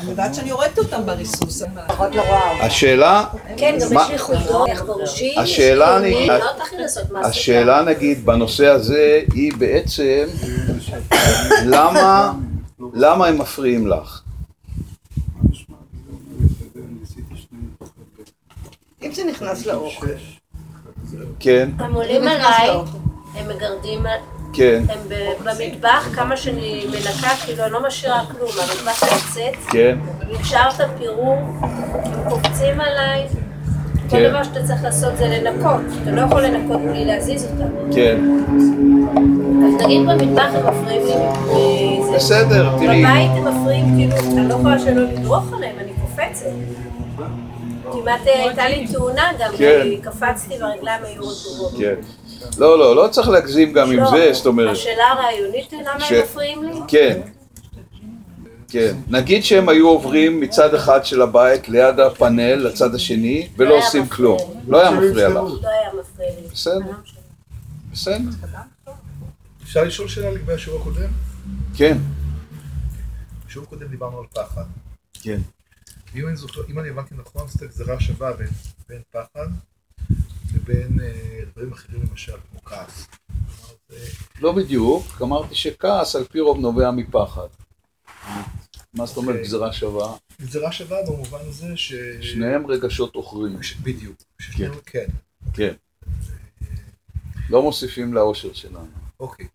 אני יודעת שאני הורדת אותם בריסוס. השאלה, כן, גם יש לי חולדות, איך בראשי, השאלה, לא. השאלה נגיד בנושא הזה היא בעצם למה, למה הם מפריעים לך? אם זה נכנס לאוכל. כן, הם עולים עליי. הם מגרדים, כן, הם במטבח, כמה שאני מנקה, כאילו אני לא משאירה כלום, המטבח יוצאת, כן, נקשר את הפירור, הם קופצים עליי. כל כן. דבר שאתה צריך לעשות זה לנקות, אתה לא יכול לנקות בלי להזיז אותם. כן, אז נגיד במטבח הם מפריעים לי. בסדר, תראי, בבית הם מפריעים, כאילו, אני לא יכולה שלא לדרוך עליהם, אני קופצת. כמעט אה, הייתה לי תאונה גם, כן. כי קפצתי והרגליים היו רטובות. לא, לא, לא צריך להגזים גם עם לא, זה, זאת אומרת, השאלה הרעיונית היא למה הם מפריעים לי? כן, כן, נגיד שהם היו עוברים מצד אחד של הבית ליד הפאנל לצד השני ולא היה עושים כלום. לא היה מפריע לך, לא היה מפריע לי. בסדר. לא. בסדר, אפשר לשאול שאלה לגבי השיעור הקודם? כן, בשיעור הקודם דיברנו על פחד. כן, אם אני זוכר, אם אני הבנתי נכון, זאת גזרה שווה בין, בין פחד לבין אה, דברים אחרים למשל, כמו כעס. לא בדיוק, אמרתי שכעס על פי רוב נובע מפחד. מה זאת אומרת אוקיי. גזרה שווה? גזרה שווה במובן הזה ש... שניהם רגשות עוכרים, בדיוק. ששנינו- כן. כן. לא מוסיפים לאושר שלנו. אוקיי.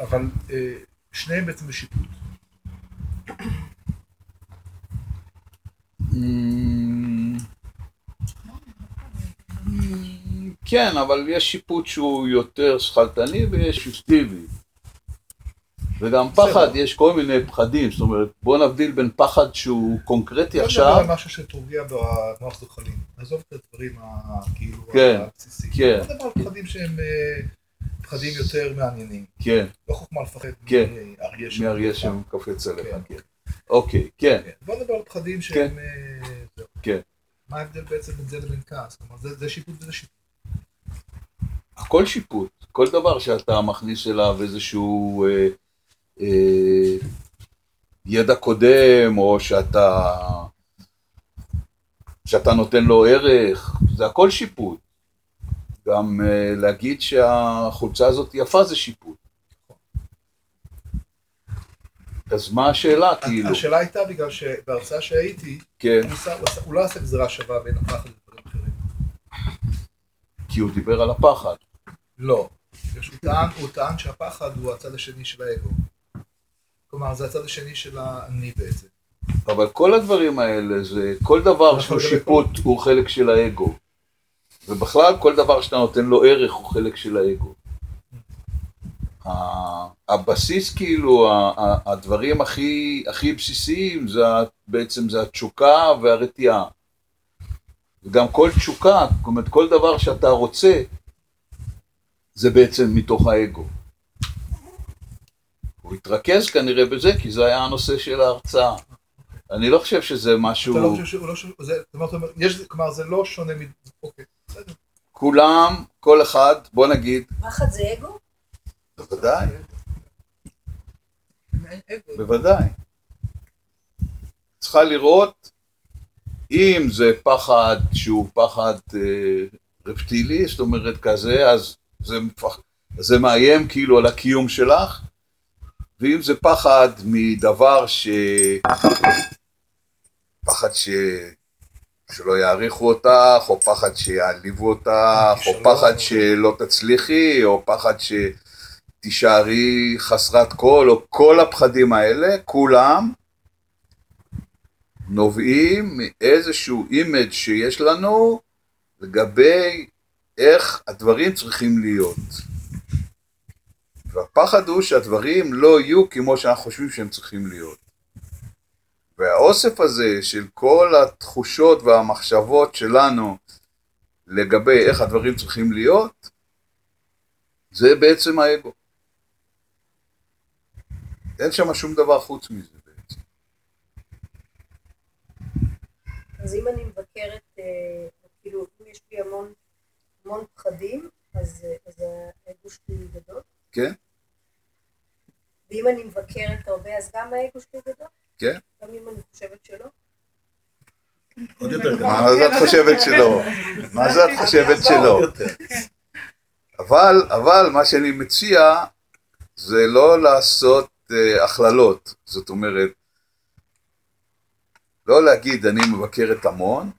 אבל אה, שניהם בעצם בשיפוט. כן, אבל יש שיפוט שהוא יותר שכלתני ויש שיפטיבי. וגם פחד, יש כל מיני פחדים, זאת אומרת, בוא נבדיל בין פחד שהוא קונקרטי לא עכשיו, מדבר על משהו שפוגע במוח זוחלים. עזוב את הדברים כאילו כן, הבסיסיים. כן. לא מדבר על פחדים שהם אה, פחדים יותר מעניינים. כן, לא חוכמה לפחד כן. מאריה ש- מאריה שמקפץ עליך, כן. כן. אוקיי, כן, כן. בוא נדבר על פחדים שהם... אה. כן. מה ההבדל בעצם בין זה לבין כעס? כלומר, זה- זה שיפוט וזה שיפוט. הכל שיפוט, כל דבר שאתה מכניס אליו איזשהו אה, אה, ידע קודם, או שאתה, שאתה נותן לו ערך, זה הכל שיפוט. גם אה, להגיד שהחולצה הזאת יפה זה שיפוט. אז מה השאלה, כאילו? השאלה הייתה בגלל שבהרצאה שהייתי, כן, הוא לא עשה גזירה שווה בין הפחד לדברים אחרים. כי הוא דיבר על הפחד. לא. הוא טען שהפחד הוא הצד השני של האגו. כלומר, זה הצד השני של האני בעצם. אבל כל הדברים האלה, זה כל דבר נכון, שהוא שיפוט הוא חלק של האגו. ובכלל כל דבר שאתה נותן לו ערך הוא חלק של האגו. הבסיס כאילו, הדברים הכי, הכי בסיסיים זה בעצם זה התשוקה והרתיעה. וגם כל תשוקה, זאת אומרת כל דבר שאתה רוצה, זה בעצם מתוך האגו. הוא התרכז כנראה בזה, כי זה היה הנושא של ההרצאה. אני לא חושב שזה משהו... אתה לא חושב שהוא לא שונה, זה, זאת אומרת, אתה אומר, יש, כלומר, זה לא שונה מ... אוקיי, בסדר. כולם, כל אחד, בוא נגיד, פחד זה אגו? בוודאי, בוודאי. צריכה לראות אם זה פחד שהוא פחד אה, רפטילי, זאת אומרת כזה, אז זה, מפח... זה מאיים כאילו על הקיום שלך, ואם זה פחד מדבר ש... פחד ש... שלא יעריכו אותך, או פחד שיעליבו אותך, או כישלון. פחד שלא תצליחי, או פחד שתישארי חסרת כל, או כל הפחדים האלה, כולם נובעים מאיזשהו image שיש לנו לגבי איך הדברים צריכים להיות. והפחד הוא שהדברים לא יהיו כמו שאנחנו חושבים שהם צריכים להיות. והאוסף הזה של כל התחושות והמחשבות שלנו לגבי איך הדברים צריכים להיות, זה בעצם האגו. אין שם שום דבר חוץ מזה בעצם. אז אם אני מבקרת, אה, כאילו, אם יש לי המון, המון פחדים, אז, אז האגו שלי גדול. כן? ואם אני מבקרת הרבה, אז גם האגו שלי גדול? כן. גם לפעמים אני חושבת שלא. עוד יותר מה זה את חושבת שלא? מה זה את חושבת שלא? אבל, אבל מה שאני מציע זה לא לעשות אה, הכללות, זאת אומרת, לא להגיד אני מבקרת המון,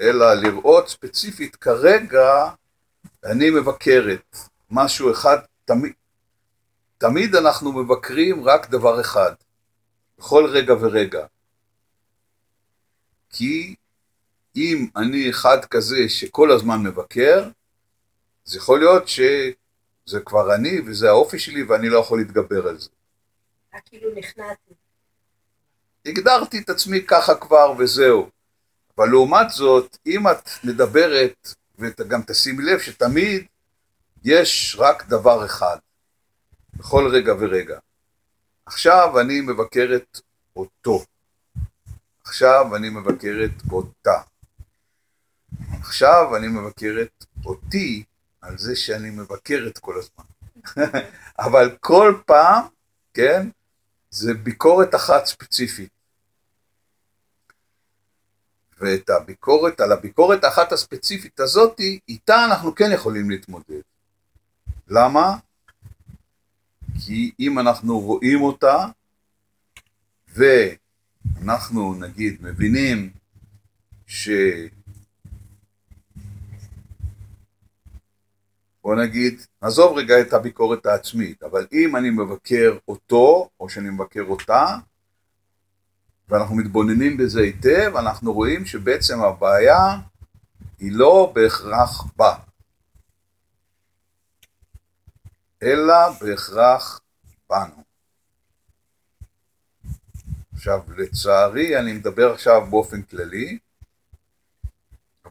אלא לראות ספציפית כרגע אני מבקרת משהו אחד, תמיד, תמיד אנחנו מבקרים רק דבר אחד, בכל רגע ורגע. כי אם אני אחד כזה שכל הזמן מבקר, אז יכול להיות שזה כבר אני וזה האופי שלי ואני לא יכול להתגבר על זה. כאילו. הגדרתי את עצמי ככה כבר וזהו. אבל לעומת זאת, אם את מדברת, וגם תשימי לב שתמיד יש רק דבר אחד, בכל רגע ורגע. עכשיו אני מבקרת אותו. עכשיו אני מבקרת אותה. עכשיו אני מבקרת אותי על זה שאני מבקרת כל הזמן. אבל כל פעם, כן, זה ביקורת אחת ספציפית. ואת הביקורת, על הביקורת האחת הספציפית הזאתי, איתה אנחנו כן יכולים להתמודד. למה? כי אם אנחנו רואים אותה, ואנחנו נגיד מבינים ש... בוא נגיד, נעזוב רגע את הביקורת העצמית, אבל אם אני מבקר אותו, או שאני מבקר אותה, ואנחנו מתבוננים בזה היטב, אנחנו רואים שבעצם הבעיה היא לא בהכרח בה, אלא בהכרח בנו. עכשיו, לצערי, אני מדבר עכשיו באופן כללי,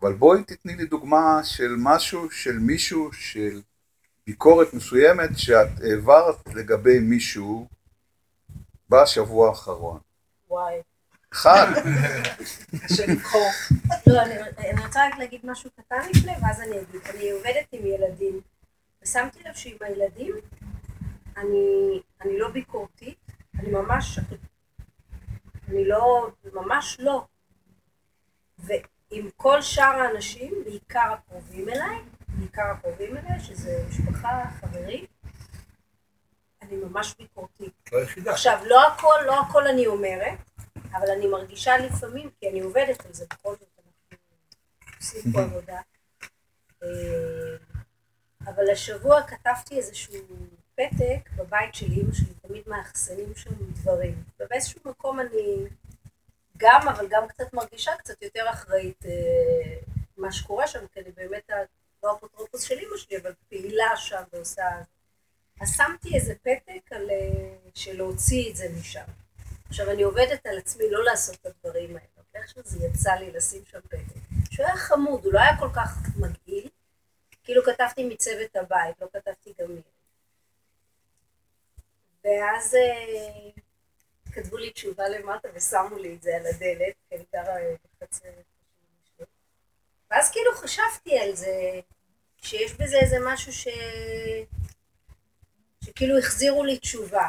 אבל בואי תתני לי דוגמה של משהו, של מישהו, של ביקורת מסוימת שאת העברת לגבי מישהו בשבוע האחרון. וואי. אחד. קשה לבחור. לא, אני, אני רוצה רק להגיד משהו קטן לפני, ואז אני אגיד. אני עובדת עם ילדים, ושמתי לב שעם הילדים, אני, אני לא ביקורתית, אני ממש, אני לא, ממש לא. ועם כל שאר האנשים, בעיקר הקרובים אליי, בעיקר הקרובים אליי, שזה משפחה, חברים, אני ממש ביקורתית. לא היחידה. עכשיו, לא הכל, לא הכל אני אומרת, אבל אני מרגישה לפעמים, כי אני עובדת על זה, בכל זאת אנחנו עושים פה עבודה. אה, אבל השבוע כתבתי איזשהו פתק בבית של אימא שלי, תמיד מאחסנים שם דברים. ובאיזשהו מקום אני גם, אבל גם קצת מרגישה קצת יותר אחראית אה, מה שקורה שם, כי אני באמת ה- לא אפוטרופוס של אימא שלי, אבל פעילה שם ועושה... אז שמתי איזה פתק על, אה, של להוציא את זה משם. עכשיו, אני עובדת על עצמי לא לעשות את הדברים האלה, אבל איכשהו זה יצא לי לשים שם פתק. שהוא היה חמוד, הוא לא היה כל כך מגעיל, כאילו כתבתי מצוות הבית, לא כתבתי גם מירי. ואז אה, כתבו לי תשובה למטה ושמו לי את זה על הדלת, כי אני גרה בחצר. שלי. ואז כאילו חשבתי על זה, שיש בזה איזה משהו ש... שכאילו החזירו לי תשובה.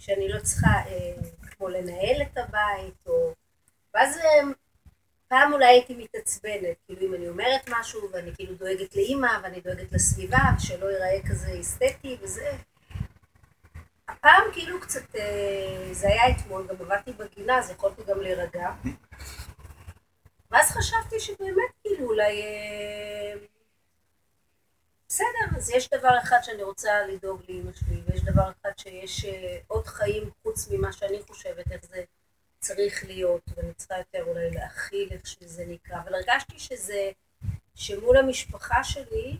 שאני לא צריכה אה, כמו לנהל את הבית, או... ואז אה, פעם אולי הייתי מתעצבנת, כאילו אם אני אומרת משהו ואני כאילו דואגת לאימא ואני דואגת לסביבה, ושלא ייראה כזה אסתטי וזה. הפעם כאילו קצת, אה, זה היה אתמול, גם עבדתי בגינה, אז יכולתי גם להירגע. ואז חשבתי שבאמת כאילו אולי... אה, בסדר, אז יש דבר אחד שאני רוצה לדאוג לאימא שלי, ויש דבר אחד שיש אה, עוד חיים חוץ ממה שאני חושבת, איך זה צריך להיות, ואני צריכה יותר אולי להכיל איך שזה נקרא, אבל הרגשתי שזה, שמול המשפחה שלי,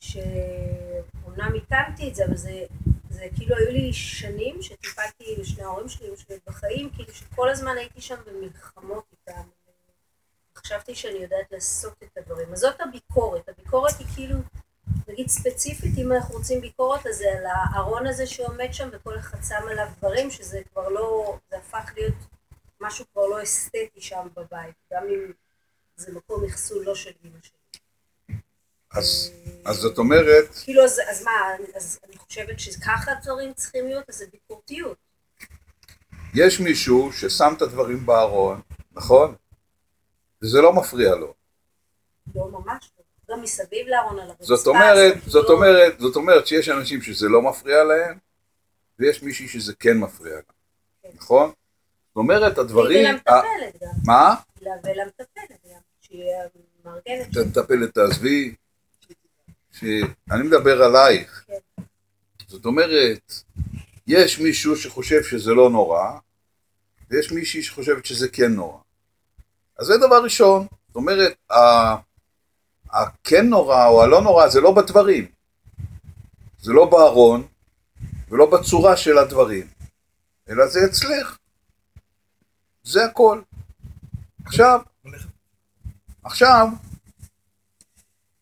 שאומנם איתמתי את זה, אבל זה, זה כאילו היו לי שנים שטיפלתי לשני ההורים שלי, אמא שלי בחיים, כאילו שכל הזמן הייתי שם במלחמות איתם. חשבתי שאני יודעת לעשות את הדברים. אז זאת הביקורת, הביקורת היא כאילו נגיד ספציפית, אם אנחנו רוצים ביקורת, אז זה על הארון הזה שעומד שם וכל אחד שם עליו דברים, שזה כבר לא, זה הפך להיות משהו כבר לא אסתטי שם בבית, גם אם זה מקום אחסון לא של אמא שלי. אז, אז זאת אומרת, כאילו, אז, אז מה, אז אני חושבת שככה הדברים צריכים להיות, אז זה ביקורתיות. יש מישהו ששם את הדברים בארון, נכון? וזה לא מפריע לו. לא ממש לא. גם מסביב לארון על הרצפה. זאת אומרת, זה זאת לא- אומרת, זאת אומרת שיש אנשים שזה לא מפריע להם, ויש מישהי שזה כן מפריע לה, כן. נכון? זאת אומרת, הדברים... והיא ולמטפלת גם. מה? ולמטפלת גם. שהיא מארגנת. את המטפלת תעזבי, שאני מדבר עלייך. זאת אומרת, יש מישהו שחושב שזה לא נורא, ויש מישהי שחושבת שזה כן נורא. אז זה דבר ראשון. זאת אומרת, הכן נורא או הלא נורא זה לא בדברים. זה לא בארון, ולא בצורה של הדברים, אלא זה אצלך. זה הכל. עכשיו, עכשיו,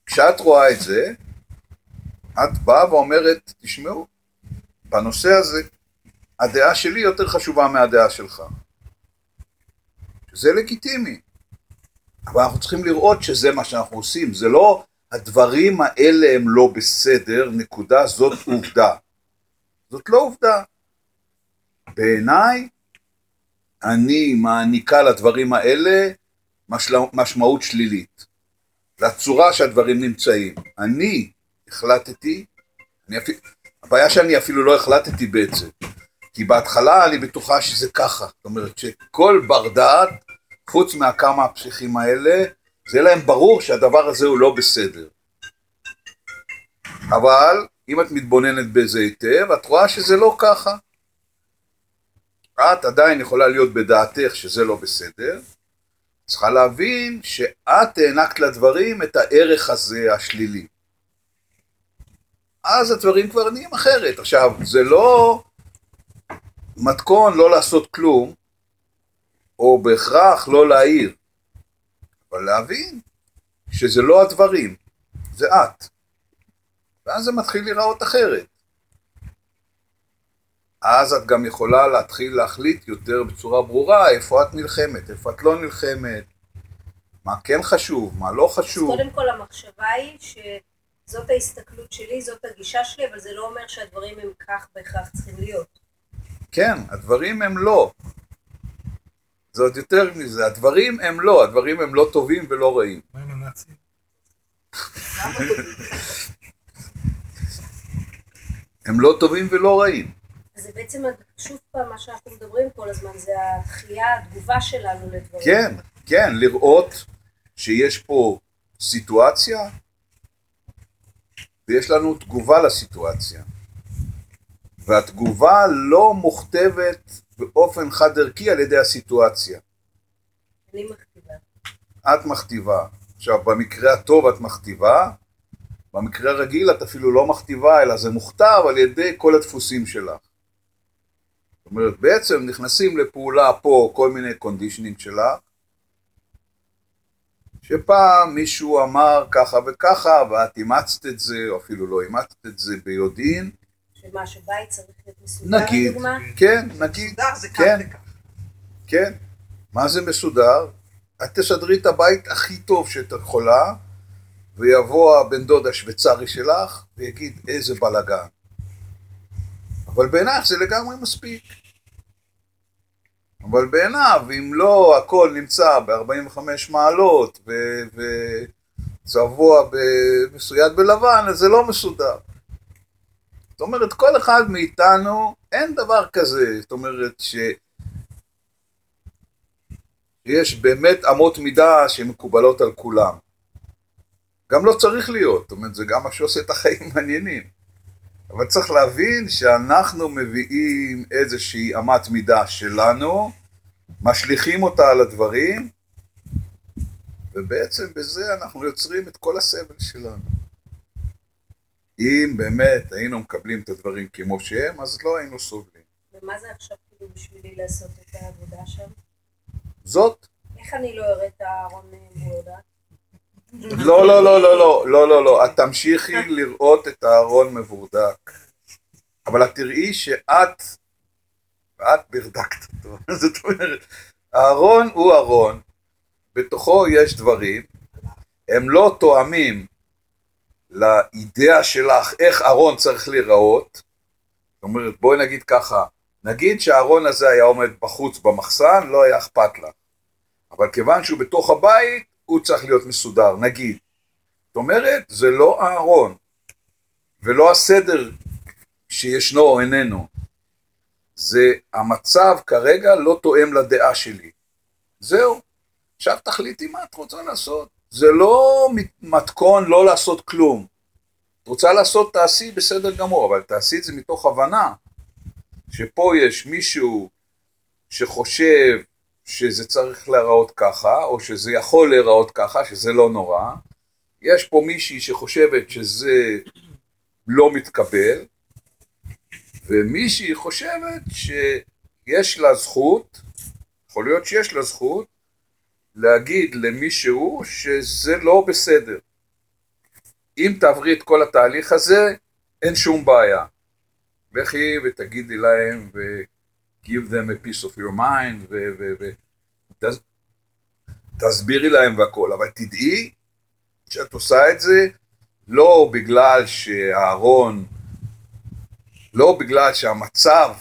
כשאת רואה את זה, את באה ואומרת, תשמעו, בנושא הזה, הדעה שלי יותר חשובה מהדעה שלך. זה לגיטימי. אבל אנחנו צריכים לראות שזה מה שאנחנו עושים, זה לא הדברים האלה הם לא בסדר, נקודה, זאת עובדה. זאת לא עובדה. בעיניי, אני מעניקה לדברים האלה משל... משמעות שלילית. לצורה שהדברים נמצאים. אני החלטתי, אני אפילו, הבעיה שאני אפילו לא החלטתי בעצם, כי בהתחלה אני בטוחה שזה ככה, זאת אומרת שכל בר דעת, חוץ מהכמה הפסיכים האלה, זה להם ברור שהדבר הזה הוא לא בסדר. אבל אם את מתבוננת בזה היטב, את רואה שזה לא ככה. את עדיין יכולה להיות בדעתך שזה לא בסדר, צריכה להבין שאת הענקת לדברים את הערך הזה השלילי. אז הדברים כבר נהיים אחרת. עכשיו, זה לא מתכון לא לעשות כלום, או בהכרח לא להעיר, אבל להבין שזה לא הדברים, זה את. ואז זה מתחיל להיראות אחרת. אז את גם יכולה להתחיל להחליט יותר בצורה ברורה איפה את נלחמת, איפה את לא נלחמת, מה כן חשוב, מה לא אז חשוב. קודם כל המחשבה היא שזאת ההסתכלות שלי, זאת הגישה שלי, אבל זה לא אומר שהדברים הם כך בהכרח צריכים להיות. כן, הדברים הם לא. זה עוד יותר מזה, הדברים הם לא, הדברים הם לא טובים ולא רעים. מה עם הנאצים? הם לא טובים ולא רעים. זה בעצם שוב פעם מה שאנחנו מדברים כל הזמן, זה הדחייה, התגובה שלנו לדברים. כן, כן, לראות שיש פה סיטואציה ויש לנו תגובה לסיטואציה. והתגובה לא מוכתבת באופן חד ערכי על ידי הסיטואציה. אני מכתיבה. את מכתיבה. עכשיו, במקרה הטוב את מכתיבה, במקרה הרגיל את אפילו לא מכתיבה, אלא זה מוכתב על ידי כל הדפוסים שלך. זאת אומרת, בעצם נכנסים לפעולה פה כל מיני conditioning שלך, שפעם מישהו אמר ככה וככה, ואת אימצת את זה, או אפילו לא אימצת את זה ביודעין, שמה, שבית צריך להיות מסודר, נגיד, לדוגמה? כן, נגיד, מסודר זה כך כן. וכך. כן. מה זה מסודר? את תסדרי את הבית הכי טוב שאת יכולה, ויבוא הבן דוד השוויצרי שלך, ויגיד איזה בלאגן. אבל בעינייך זה לגמרי מספיק. אבל בעיניו, אם לא הכל נמצא ב-45 מעלות וצבוע מסויד בלבן, אז זה לא מסודר. זאת אומרת, כל אחד מאיתנו, אין דבר כזה, זאת אומרת ש... יש באמת אמות מידה שמקובלות על כולם. גם לא צריך להיות, זאת אומרת, זה גם מה שעושה את החיים מעניינים. אבל צריך להבין שאנחנו מביאים איזושהי אמת מידה שלנו, משליכים אותה על הדברים, ובעצם בזה אנחנו יוצרים את כל הסבל שלנו. אם באמת היינו מקבלים את הדברים כמו שהם, אז לא היינו סובלים. ומה זה עכשיו כאילו בשבילי לעשות את העבודה שם? זאת איך אני לא אראה את הארון מורדה? לא, לא, לא, לא, לא, לא, לא, לא. את תמשיכי לראות את הארון מבורדק. אבל את תראי שאת, את ברדקת אותו. זאת אומרת, הארון הוא ארון, בתוכו יש דברים, הם לא תואמים לאידאה שלך איך ארון צריך להיראות. זאת אומרת, בואי נגיד ככה, נגיד שהארון הזה היה עומד בחוץ במחסן, לא היה אכפת לה. אבל כיוון שהוא בתוך הבית, הוא צריך להיות מסודר, נגיד. זאת אומרת, זה לא הארון, ולא הסדר שישנו או איננו. זה המצב כרגע לא תואם לדעה שלי. זהו. עכשיו תחליטי מה את רוצה לעשות. זה לא מתכון לא לעשות כלום. את רוצה לעשות, תעשי בסדר גמור, אבל תעשי את זה מתוך הבנה שפה יש מישהו שחושב שזה צריך להיראות ככה, או שזה יכול להיראות ככה, שזה לא נורא. יש פה מישהי שחושבת שזה לא מתקבל, ומישהי חושבת שיש לה זכות, יכול להיות שיש לה זכות, להגיד למישהו שזה לא בסדר. אם תעברי את כל התהליך הזה, אין שום בעיה. לכי ותגידי להם ו... give them a piece of your mind ותסבירי להם והכל, אבל תדעי שאת עושה את זה לא בגלל שהארון, לא בגלל שהמצב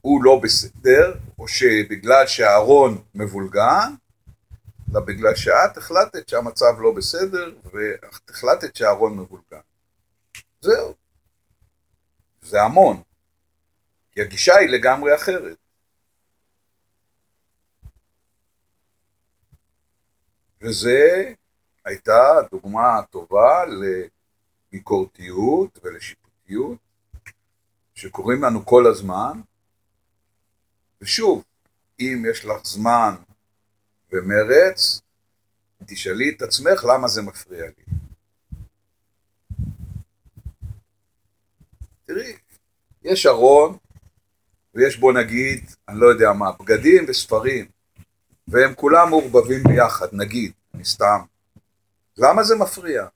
הוא לא בסדר, או שבגלל שהארון מבולגן, אלא בגלל שאת החלטת שהמצב לא בסדר, ואת החלטת שהארון מבולגן. זהו. זה המון. כי הגישה היא לגמרי אחרת. וזה הייתה דוגמה טובה לביקורתיות ולשיפוטיות שקורים לנו כל הזמן. ושוב, אם יש לך זמן ומרץ, תשאלי את עצמך למה זה מפריע לי. תראי, יש ארון ויש בו נגיד, אני לא יודע מה, בגדים וספרים, והם כולם מעורבבים ביחד, נגיד, אני סתם. למה זה מפריע?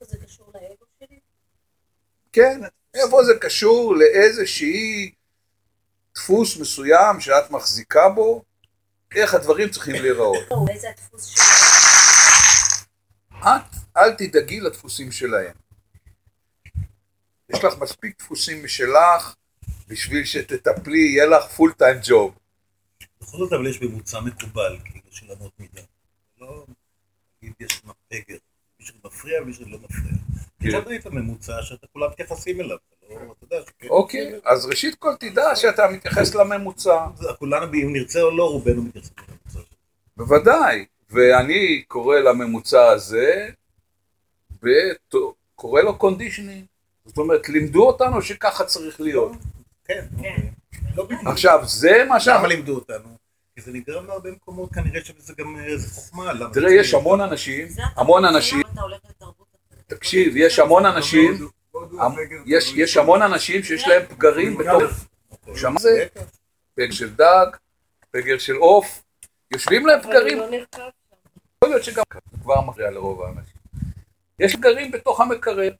זה קשור לאגו שלי? כן, איפה זה קשור לאיזשהי דפוס מסוים שאת מחזיקה בו, איך הדברים צריכים להיראות. לא? את, אל תדאגי לדפוסים שלהם. יש לך מספיק דפוסים משלך בשביל שתטפלי, יהיה לך פול טיים ג'וב. בכל זאת אבל יש ממוצע מקובל, כאילו, של אמות מידה. לא, נגיד יש שם פגר, מישהו מפריע ומישהו לא מפריע. כן. תשאל את הממוצע שאתה כולם מתייחסים אליו, לא, שכן. אוקיי, אז ראשית כל תדע שאתה מתייחס לממוצע. כולנו, אם נרצה או לא, רובנו מתייחסים לממוצע. בוודאי, ואני קורא לממוצע הזה, וקורא לו conditioning. זאת אומרת, לימדו אותנו שככה צריך להיות. כן, אוקיי. לא בדיוק. עכשיו, זה מה ש... למה לימדו אותנו? כי זה נגרם מהרבה מקומות, כנראה שזה גם איזה חוכמה. תראה, יש המון אנשים, המון אנשים. תקשיב, יש המון אנשים, יש יש המון אנשים שיש להם פגרים בתוך... שמע זה? פגר של דג, פגר של עוף, יושבים להם פגרים, לא. יכול להיות שגם זה כבר מפריע לרוב האנשים. יש פגרים בתוך המקרר,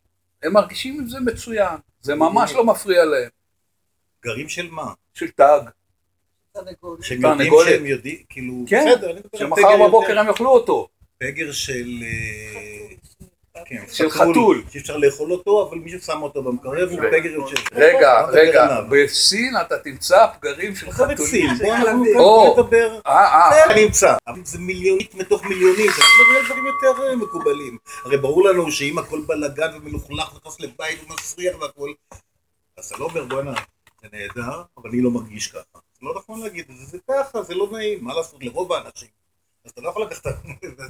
הם מרגישים עם זה מצוין, זה ממש לא מפריע להם. גרים של מה? של תג, שהם תרנגולת. יודעים שהם יודעים, כאילו, כן, שמחר בבוקר הם יאכלו אותו. פגר של... אה, כן, של חתול. שאי אפשר לאכול אותו, אבל מישהו שם אותו במקרר והוא ו- פגר יושב. רגע, לא רגע. בסין אתה תמצא פגרים של את חתולים. סין, בוא אנחנו או. כאן נדבר. אה, אה, זה נמצא, אבל זה מיליונית מתוך מיליונים, אתה מדבר על דברים יותר אה, מקובלים. הרי ברור לנו שאם הכל בלאגן ומלוכלך, נכנס לבית ומסריח והכל, אז אתה לא אומר בואנה, זה נהדר, אבל אני לא מרגיש ככה. זה לא נכון להגיד את זה, זה ככה, זה לא נעים, מה לעשות לרוב האנשים. אז אתה לא יכול לקחת,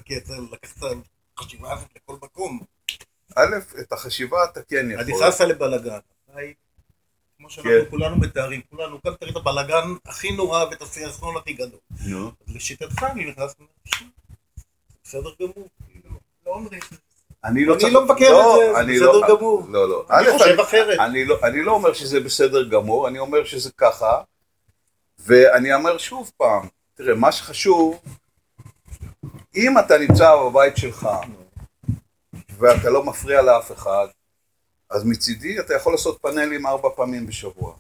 כי אתה לקחת הזאת לכל מקום. א', את החשיבה אתה כן יכול. נכנסת לבלאגן, אתה היית- כמו שאנחנו כן. כולנו מתארים, כולנו כאן תראי את הבלאגן הכי נורא ואת הסרסון הכי גדול. נו. לשיטתך אני נכנס, בסדר גמור, כאילו, לא אומרים, אני לא אני צריך... לא מבקר את זה, זה אני בסדר לא- גמור. לא, לא. אני חושב אחרת. אני לא, אני לא אומר שזה בסדר גמור, אני אומר שזה ככה, ואני אומר שוב פעם, תראה, מה שחשוב, אם אתה נמצא בבית שלך, ואתה לא מפריע לאף אחד, אז מצידי אתה יכול לעשות פאנלים ארבע פעמים בשבוע.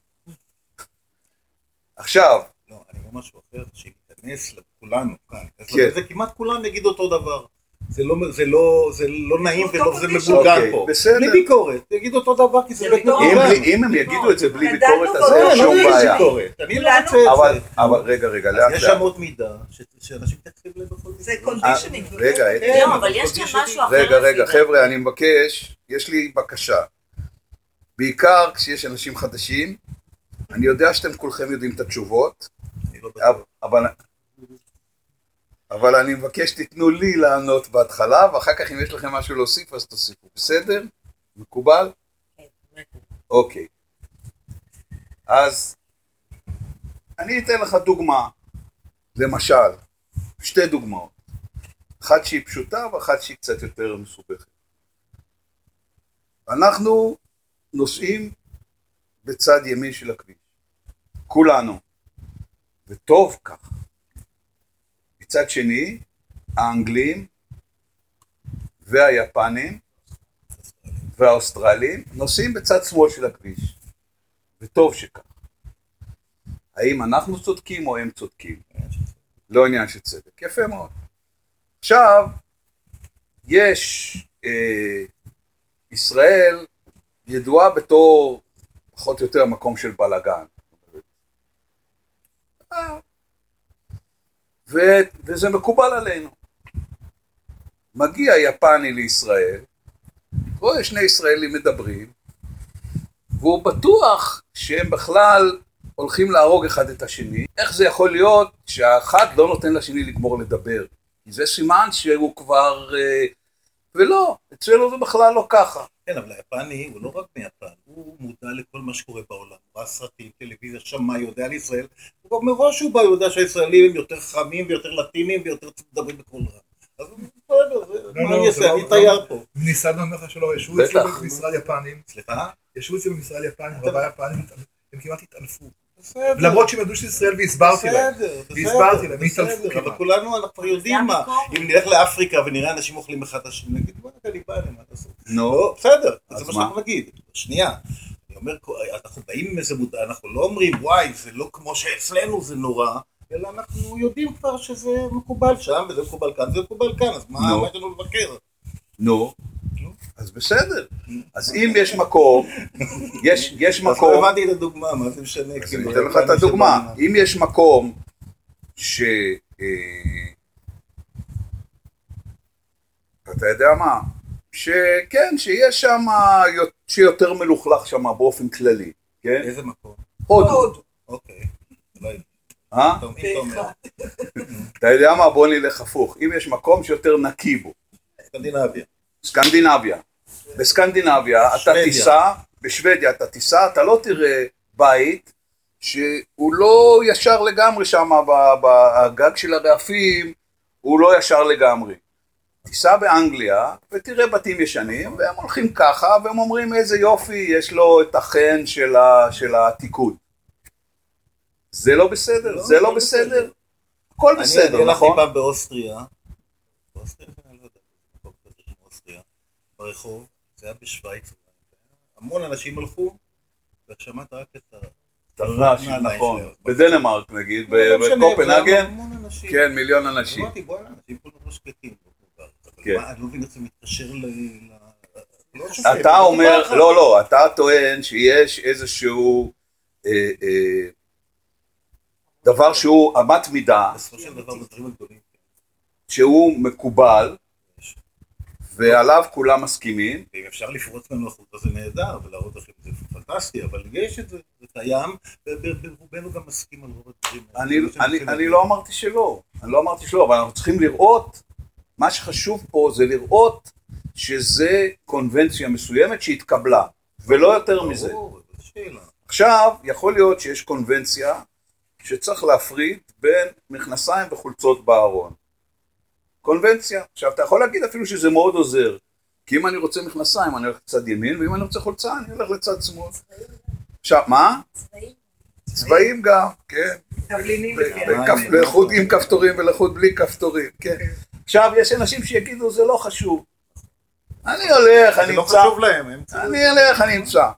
עכשיו, לא, אני אומר משהו אחר, שייכנס לכולנו כאן, כן. זה כמעט כולם יגידו אותו דבר. זה לא, זה לא, זה לא נעים ולא זה. מבוגן אוקיי, פה. בסדר. בלי ביקורת, תגידו אותו דבר כי זה זה באמת ביקורת. אם, הם יגידו את זה בלי ביקורת, אז אין לא, שום לא בעיה. אני לא רוצה את אבל, זה. אבל רגע, רגע, אז לאט יש לאט. אמות מידה ש- שאנשים תקשיב להם בכל זה. conditioning. אה, רגע, לא, אבל יש. כאן משהו אחר. רגע, רגע. חבר'ה, אני מבקש, יש לי בקשה. בעיקר כשיש אנשים חדשים, אני יודע שאתם כולכם יודעים את התשובות, אני לא בטוח. אבל, אבל אני מבקש שתיתנו לי לענות בהתחלה, ואחר כך אם יש לכם משהו להוסיף אז תוסיפו. בסדר? מקובל? אוקיי. אז אני אתן לך דוגמה. למשל, שתי דוגמאות. אחת שהיא פשוטה ואחת שהיא קצת יותר מסובכת. אנחנו נוסעים בצד ימין של הכביש. כולנו. וטוב כך. מצד שני, האנגלים והיפנים והאוסטרלים נוסעים בצד שמאל של הכביש. וטוב שכך. האם אנחנו צודקים או הם צודקים? לא עניין של צדק. יפה מאוד. עכשיו, יש אה, ישראל ידועה בתור פחות או יותר מקום של בלאגן. ו- וזה מקובל עלינו. מגיע יפני לישראל, רואה שני ישראלים מדברים, והוא בטוח שהם בכלל הולכים להרוג אחד את השני. איך זה יכול להיות שהאחד לא נותן לשני לגמור לדבר? כי זה סימן שהוא כבר... אה, ולא, אצלנו זה בכלל לא ככה. כן, אבל היפני הוא לא רק מיפן, הוא מודע לכל מה שקורה בעולם. הוא ראה סרטים, טלוויזיה, שמע, יודע על ישראל. הוא כבר מראש הוא בא, הוא יודע שהישראלים הם יותר חמים ויותר לטינים ויותר מדברים בקול רם. אז הוא בסדר, זה- לא, מה לא, אני אעשה? לא- אני תייר פה. ניסן אומר לך שלא, ישבו. אצלי במשרד יפנים, סליחה? ישבו אצלי במשרד יפנים, רבי יפנים, הם כמעט התעלפו. בסדר. למרות שהם ידעו שזה ישראל והסברתי להם. בסדר, והסברתי להם, בסדר, והתעלפו אבל. כולנו אנחנו כבר יודעים מה. אם נלך לאפריקה ונראה אנשים אוכלים אחד את השני, נגיד וואלה קליבאנים, מה לעשות? נו, לא, בסדר, אז זה מה? שאנחנו נגיד. שנייה, אני אומר, אנחנו באים עם איזה מודע, אנחנו לא אומרים וואי, זה לא כמו שאצלנו זה נורא, אלא אנחנו יודעים כבר שזה מקובל שם, וזה מקובל כאן, זה מקובל כאן, אז מה יש לנו לבקר? נו, נו. אז בסדר. אז אם יש מקום, יש, יש אז לא מקום, הבנתי את הדוגמה, מה זה משנה? אז כאילו, אני אתן לך את הדוגמה. אם יש מקום ש... אה, אתה יודע מה? שכן, שיש שם, שיותר מלוכלך שם באופן כללי, כן? איזה מקום? הודו, אוקיי. לא. אה? אתה יודע מה? בוא נלך הפוך. אם יש מקום שיותר נקי בו, סקנדינביה. סקנדינביה. בסקנדינביה אתה. תיסע, בשוודיה אתה תיסע, אתה לא תראה בית שהוא לא ישר לגמרי שם, בגג של הרעפים הוא לא ישר לגמרי. תיסע באנגליה ותראה בתים ישנים והם הולכים ככה והם אומרים איזה יופי יש לו את החן של, ה, של העתיקות. זה לא בסדר, לא, זה לא לא בסדר. בסדר. הכל בסדר, אני הלכתי נכון? פעם באוסטריה, באוסטריה, אני לא יודע, מקום כזה כמו אוסטריה, ברחוב, זה היה בשוויץ, המון אנשים הלכו, ושמעת רק את ה... הרעש, נעליים נכון. שלהם. בדנמרק נגיד, לא בקופנהגן. כן, מיליון אנשים. אמרתי, בוא'נה, אנשים פה לא שקטים. פה בארץ." אבל כן. אני לא מבין איך זה מתקשר ל... לא אתה אומר. לא, לא, אתה טוען שיש איזשהו אה, אה, דבר שהוא אמת מידה. שהוא מקובל, ועליו כולם מסכימים, ואם אפשר לפרוץ ממנו החוצה זה נהדר, ולהראות לכם זה פנטסטי, אבל יש את זה, זה קיים, ורובנו גם מסכים על רוב הדברים. אני. לא אמרתי שלא, אני לא אמרתי שלא, אבל אנחנו צריכים לראות, מה שחשוב פה זה לראות שזה קונבנציה מסוימת שהתקבלה, ולא יותר מזה. עכשיו, יכול להיות שיש קונבנציה שצריך להפריד בין מכנסיים וחולצות בארון. קונבנציה. עכשיו, אתה יכול להגיד אפילו שזה מאוד עוזר. כי אם אני רוצה מכנסיים, אני הולך לצד ימין, ואם אני רוצה חולצה, אני הולך לצד שמאל. עכשיו, מה? צבעים. צבעים גם, כן. לחוד עם כפתורים ולחוד בלי כפתורים, כן. עכשיו, יש אנשים שיגידו, זה לא חשוב. אני הולך, זה אני לא אמצא חשוב להם, הם צריכים... אני אלך, אני אמצא.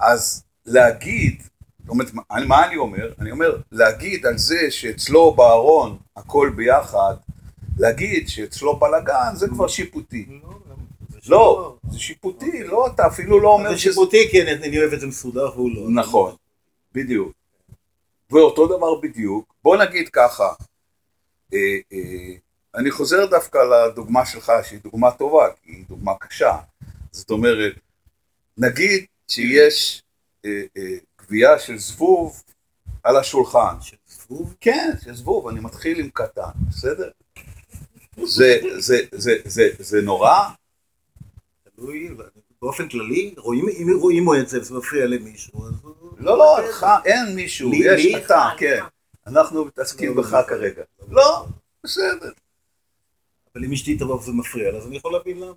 אז להגיד, זאת אומרת, מה- מה אני אומר? אני אומר, להגיד על זה שאצלו בארון הכל ביחד, להגיד שאצלו בלאגן זה כבר שיפוטי. לא, זה לא, זה שיפוטי, לא, אתה אפילו לא אומר זה שזה... שיפוטי כי אני אוהב את זה מסודר והוא לא. נכון, בדיוק. ואותו דבר בדיוק, בוא נגיד ככה, אה, אה, אני חוזר דווקא לדוגמה שלך, שהיא דוגמה טובה, כי היא דוגמה קשה. זאת אומרת, נגיד שיש אה, גבייה של זבוב על השולחן. של זבוב? כן, של זבוב, אני מתחיל עם קטן, בסדר? זה, זה, זה, זה, זה נורא? תלוי, באופן כללי, רואים, אם רואים את זה וזה מפריע למישהו, אז... לא, לא, לך אין מישהו, לי- יש לי? אתה, כן. אנחנו מתעסקים לא, בך לא. כרגע. לא, בסדר. אבל אם אשתי תבוא וזה מפריע לה, אז אני יכול להבין למה.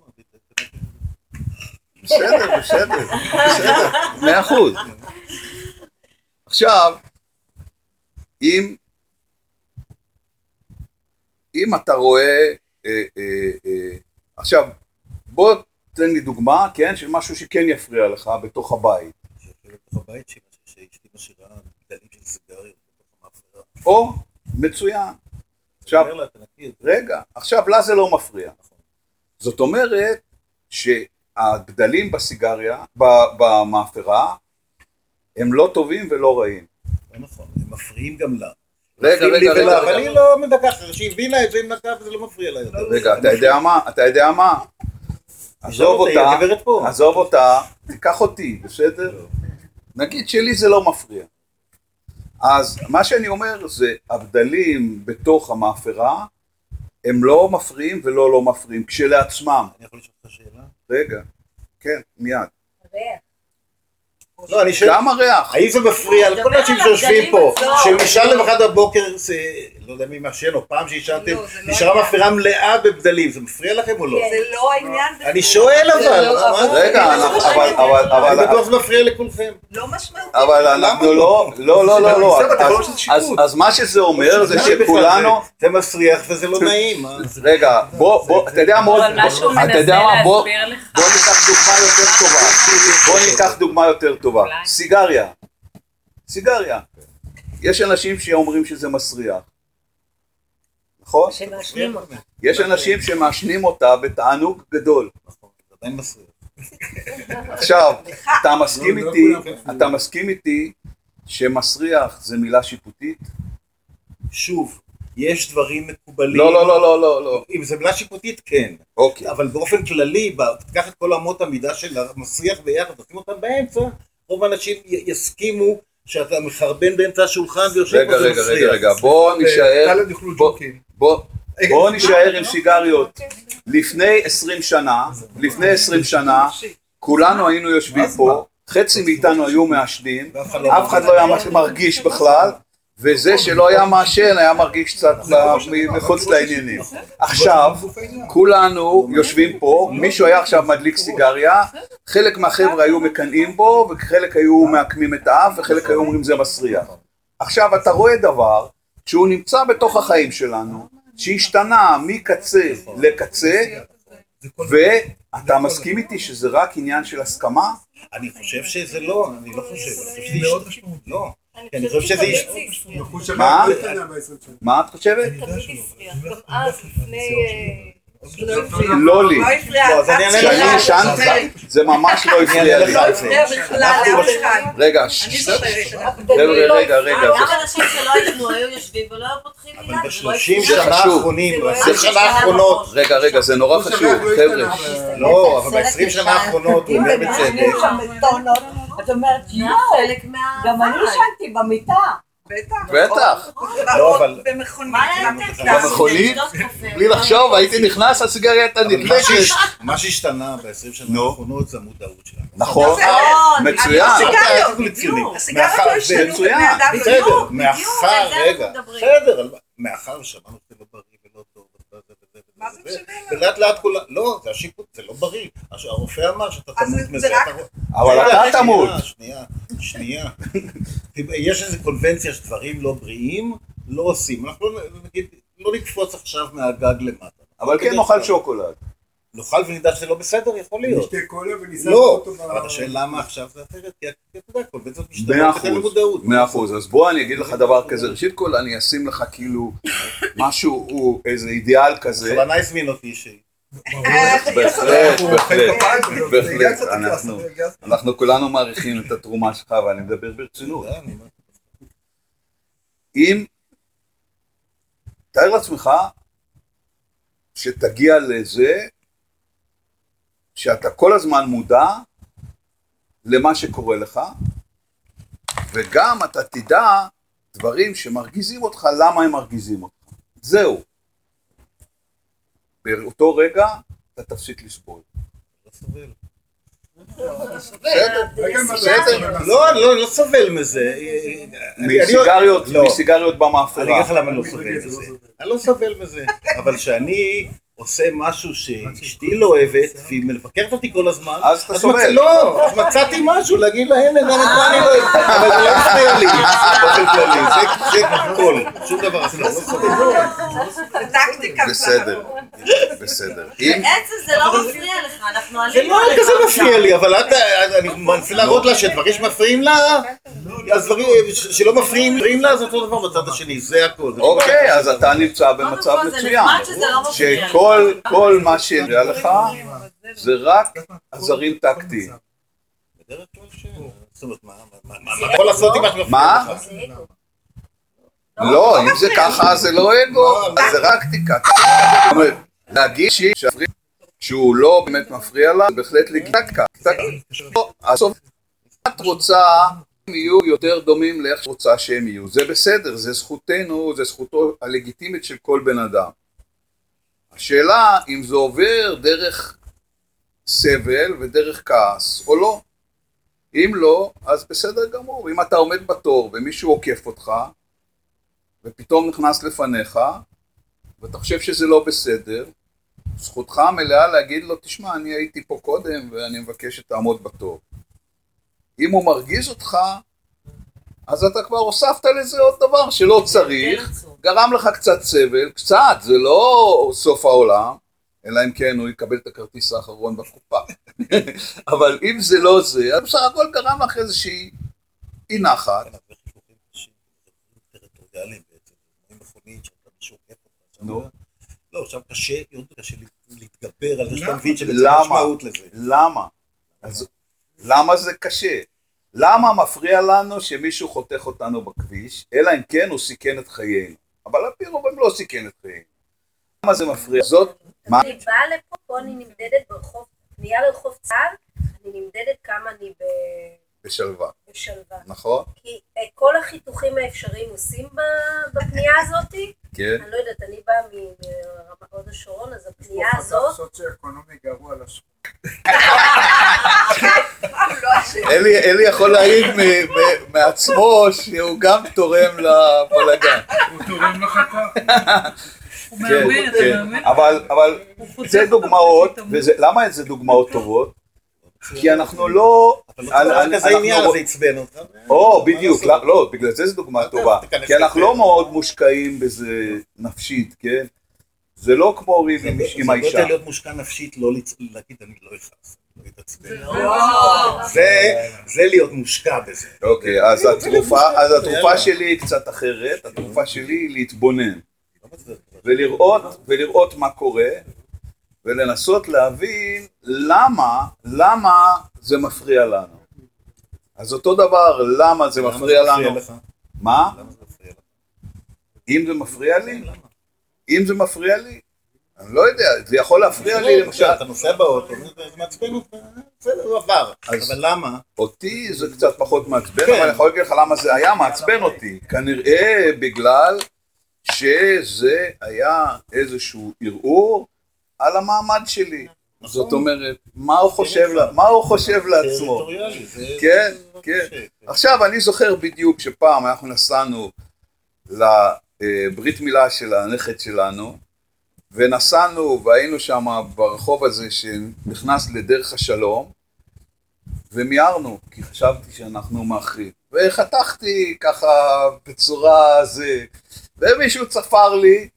בסדר, בסדר, בסדר, מאה אחוז. עכשיו, אם, אם אתה רואה, אה, אה, אה, עכשיו, בוא תן לי דוגמה, כן, של משהו שכן יפריע לך בתוך הבית. שיושב בתוך הבית שלי, שאשתי משאירה גדלים של סיגריות בתוך המאפרה. או, מצוין. עכשיו. רגע, עכשיו לה זה לא מפריע. נכון. זאת אומרת שהגדלים בסיגריה, במאפרה, הם לא טובים ולא רעים. לא נכון, הם מפריעים גם לה. רגע, רגע, רגע, אבל. היא לא מדכחת, שהיא הבינה את זה, היא נקה וזה לא מפריע לה יותר. רגע, אתה יודע מה? אתה יודע מה? עזוב אותה. עזוב אותה, תיקח אותי, בסדר? נגיד שלי זה לא מפריע. אז מה שאני אומר זה, הבדלים בתוך המאפרה, הם לא מפריעים ולא לא מפריעים, כשלעצמם. אני יכול לשאול אותך שאלה? רגע, כן, מיד. לא, אני שואל, גם הריח. האם זה מפריע לכל האנשים על שיושבים פה. שמשעה למחרת בבוקר, זה, לא יודע מי מעשן, או פעם שעישנתם, לא, לא נשארה. מפרה מלאה בבדלים, זה מפריע לכם או לא? זה לא העניין. אני שואל אבל, לא- אבל- רגע, אבל- אבל-. אבל- אני בטוח מפריע לכולכם. לא משמעותי. אבל אנחנו לא, לא, לא, לא, לא. אז- מה שזה אומר זה שכולנו, זה- מסריח וזה לא נעים. מה? רגע, בוא, בוא, אתה יודע מה, אבל מה שהוא אתה מנסה יודע מה, בוא, להסביר לך, בוא ניקח דוגמה יותר טובה, בוא ניקח דוגמה יותר טובה. סיגריה, סיגריה, יש אנשים שאומרים שזה מסריח, נכון? שמעשנים אותה. יש אנשים שמעשנים אותה בתענוג גדול, נכון, זה עדיין מסריח. עכשיו, אתה מסכים לא, לא איתי. אתה מסכים איתי שמסריח זה מילה שיפוטית? שוב, יש דברים מקובלים. לא, לא, לא, לא, לא, לא, אם זה מילה שיפוטית, כן. אוקיי, אבל באופן כללי, תיקח את כל אמות המידה של המסריח ביחד, תשים אותם באמצע, רוב האנשים יסכימו שאתה מחרבן באמצע השולחן ויושב רגע, פה, זה רגע, מסריח. רגע, רגע, בוא נישאר, טלב יאכלו בוא- רגע, נישאר עם סיגריות. לפני 20 שנה, לפני 20 שנה, כולנו היינו יושבים פה, חצי מאיתנו היו מעשנים, ואף אחד לא אף אחד לא היה מרגיש בכלל, וזה שלא היה מעשן היה מרגיש קצת מחוץ לעניינים. עכשיו, כולנו יושבים פה, מישהו היה עכשיו מדליק סיגריה, חלק מהחבר'ה היו מקנאים בו, וחלק היו מעקמים את האף, וחלק היו אומרים זה מסריח. עכשיו אתה רואה דבר שהוא נמצא בתוך החיים שלנו, שהשתנה מקצה לקצה, ואתה מסכים איתי שזה רק עניין של הסכמה? אני חושב שזה לא, אני לא חושב, אני חושב שזה מאוד. משמעותי. לא, אני חושב שזה. מה? מה את חושבת? אה, לא. לא לי. לא הפריע. לא, אז אני אענה את כשאני שלך, ישנתי, זה ממש לא הפריע לי. לך על זה. לא הפריע בכלל לאף אחד. רגע. חבר'ה, רגע, רגע, גם אנשים שלא עישנו היו יושבים ולא היו פותחים אבל מילה. לא בשלושים שנה. האחרונים, לא בעשרים שנה האחרונות, רגע, רגע, זה נורא חשוב, חבר'ה. לא, אבל בעשרים שנה האחרונות, הוא אומר בצדק, את אומרת, זה יואו. גם אני ישנתי במיטה. בטח. בטח. לא, אבל- במכונית. קפה. בלי לחשוב, הייתי נכנס, הסיגריה הייתה נדלקת. מה שהשתנה בעשרים שנה נו. האחרונות זה המודעות שלנו. נכון, נכון. מצוין. הסיגריות, לא השתנו זה מצוין, בבני אדם, בסדר, בדיוק, מאחר, זה רגע. בסדר, מאחר ששמענו שזה לא בריא ולא טוב, וזה וזה וזה מה זה משנה לנו? ולאט לאט כולם, לא, זה השיפוט, זה לא בריא. הרופא אמר שאתה תמות זה מזה. אבל אתה תמות. שנייה, שנייה. יש איזו קונבנציה שדברים לא בריאים, לא עושים. אנחנו לא נגיד, לא נקפוץ עכשיו מהגג למטה. אבל כן נאכל שוקולד. נאכל ונדע שזה לא בסדר, יכול להיות. נשתה קולה וניסע לא, אבל אתה שואל למה עכשיו זה אחרת? כי אתה יודע, כל בית זאת משתנה אחוז, למודעות. מאה אחוז. אז בוא אני אגיד לך דבר כזה. ראשית כל אני אשים לך כאילו משהו, הוא איזה אידיאל כזה. בכוונה הזמין אותי ש... בהחלט, הוא אוכל בהחלט, בהחלט. אנחנו- כולנו מעריכים את התרומה שלך ואני מדבר ברצינות. אה, אני- אם, תאר לעצמך שתגיע לזה שאתה כל הזמן מודע למה שקורה לך וגם אתה תדע דברים שמרגיזים אותך, למה הם מרגיזים אותך. זהו. באותו רגע אתה תפסיק לסבול. לא. לא, אני לא- לא סובל מזה. מסיגריות, לא. מסיגריות אני אגיד במאפרה. לך למה אני לא סובל מזה. אני לא סובל מזה. אבל כשאני עושה משהו שאשתי לא אוהבת, והיא מבקרת אותי כל הזמן, אז אתה סובל. לא, אז מצאתי משהו להגיד לה, הנה, גם אותך אני לא אוהב. אבל זה לא הפריע לי, באופן כללי. זה- זה הכל, שום דבר אחר. לא. זה טקטיקה. בסדר, בסדר. בעצם זה לא מפריע לך, אנחנו זה עלינו לא עליך כזה. מפריע לי, אבל אני מנסה להראות לה שדברים שמפריעים לה, אז דברים שלא מפריעים לה, זה אותו דבר בצד השני, זה הכל. זה אוקיי, אז אתה נמצא במצב כל, זה מצוין. לא. שכל כל מה שהפריע לך זה רק עזרים טקטיים. בדרך כלל ש... זאת אומרת, מה, מה, מה, מה אתה יכול לעשות עם מה שמפריע מה? לך? זה אגו. לא, אם זה ככה זה לא אגו, אז זה רק אומרת, להגיד שהוא לא באמת מפריע לה, זה בהחלט לגיטקה. הסוף את רוצה הם יהיו יותר דומים לאיך שאת רוצה שהם יהיו. זה בסדר, זה זכותנו, זה זכותו הלגיטימית של כל בן אדם. השאלה אם זה עובר דרך סבל ודרך כעס או לא. אם לא, אז בסדר גמור. אם אתה עומד בתור ומישהו עוקף אותך, ופתאום נכנס לפניך, ואתה חושב שזה לא בסדר, זכותך המלאה להגיד לו, תשמע, אני הייתי פה קודם ואני מבקש שתעמוד בתור. אם הוא מרגיז אותך, אז אתה כבר הוספת לזה עוד דבר שלא צריך, גרם לך קצת סבל, קצת, זה לא סוף העולם, אלא אם כן הוא יקבל את הכרטיס האחרון בקופה. אבל אם זה לא זה, אז בסך הכל גרם לך איזושהי אי נחת. כן, לא, עכשיו קשה, יותר קשה להתגבר על זה שאתה מבין שבעצם משמעות לזה. למה? למה זה קשה? למה מפריע לנו שמישהו חותך אותנו בכביש, אלא אם כן הוא סיכן את חיינו? אבל על פי רוב הם לא סיכן את חיינו. למה זה מפריע? זאת, מה? אני באה לפה, פה אני נמדדת ברחוב, פנייה לרחוב צה"ל, אני נמדדת כמה אני ב- בשלווה, בשלווה. נכון? כי אה, כל החיתוכים האפשריים עושים ב- בפנייה הזאתי, כן. אני לא יודעת, אני באה מרמת השרון, אז הפנייה הזאת, סוציו-אקונומי גרוע לשכונה. לא. אלי, אלי יכול להעיד מ- מ- מעצמו שהוא גם תורם לבלגן. הוא תורם לחתך. הוא כן, מאמן, אתה כן. מאמן. אבל, אבל חותך זה דוגמאות. וזה, למה זה דוגמאות טובות? כי אנחנו לא... אתה לא צריך כזה עניין, זה עצבן אותך. או, בדיוק, לא? לא, בגלל זה זו דוגמה אתה טובה. כי אנחנו. לא מאוד מושקעים בזה נפשית, כן? זה לא כמו ריב עם- זה עם הרבה יותר האישה. להיות מושקע נפשית, לא להגיד אני לא אכעס, לא. לא. זה- זה להיות מושקע בזה. אוקיי, אז התרופה שלי היא קצת אחרת, התרופה שלי היא להתבונן. לא. ולראות, ולראות מה קורה, ולנסות להבין למה, למה זה מפריע לנו. אז אותו דבר, למה זה למה מפריע לנו? לך? מה? למה זה מפריע לך? אם זה מפריע לי? למה? אם זה מפריע לי? אני לא יודע, זה יכול להפריע לי למשל. אתה נוסע באוטו, זה מעצבן אותך, בסדר, הוא עבר. אבל למה? אותי זה קצת פחות מעצבן, כן. אבל אני יכול להגיד לך למה זה היה מעצבן אותי. כנראה בגלל שזה היה איזשהו ערעור על המעמד שלי. זאת אומרת, מה הוא חושב מה הוא חושב לעצמו? כן, זה כן. קשה. עכשיו, אני זוכר בדיוק שפעם אנחנו נסענו לברית מילה של הנכד שלנו, ונסענו והיינו שם ברחוב הזה שנכנס לדרך השלום, ומיהרנו, כי חשבתי שאנחנו מאחרים. וחתכתי ככה בצורה זה, ומישהו צפר לי,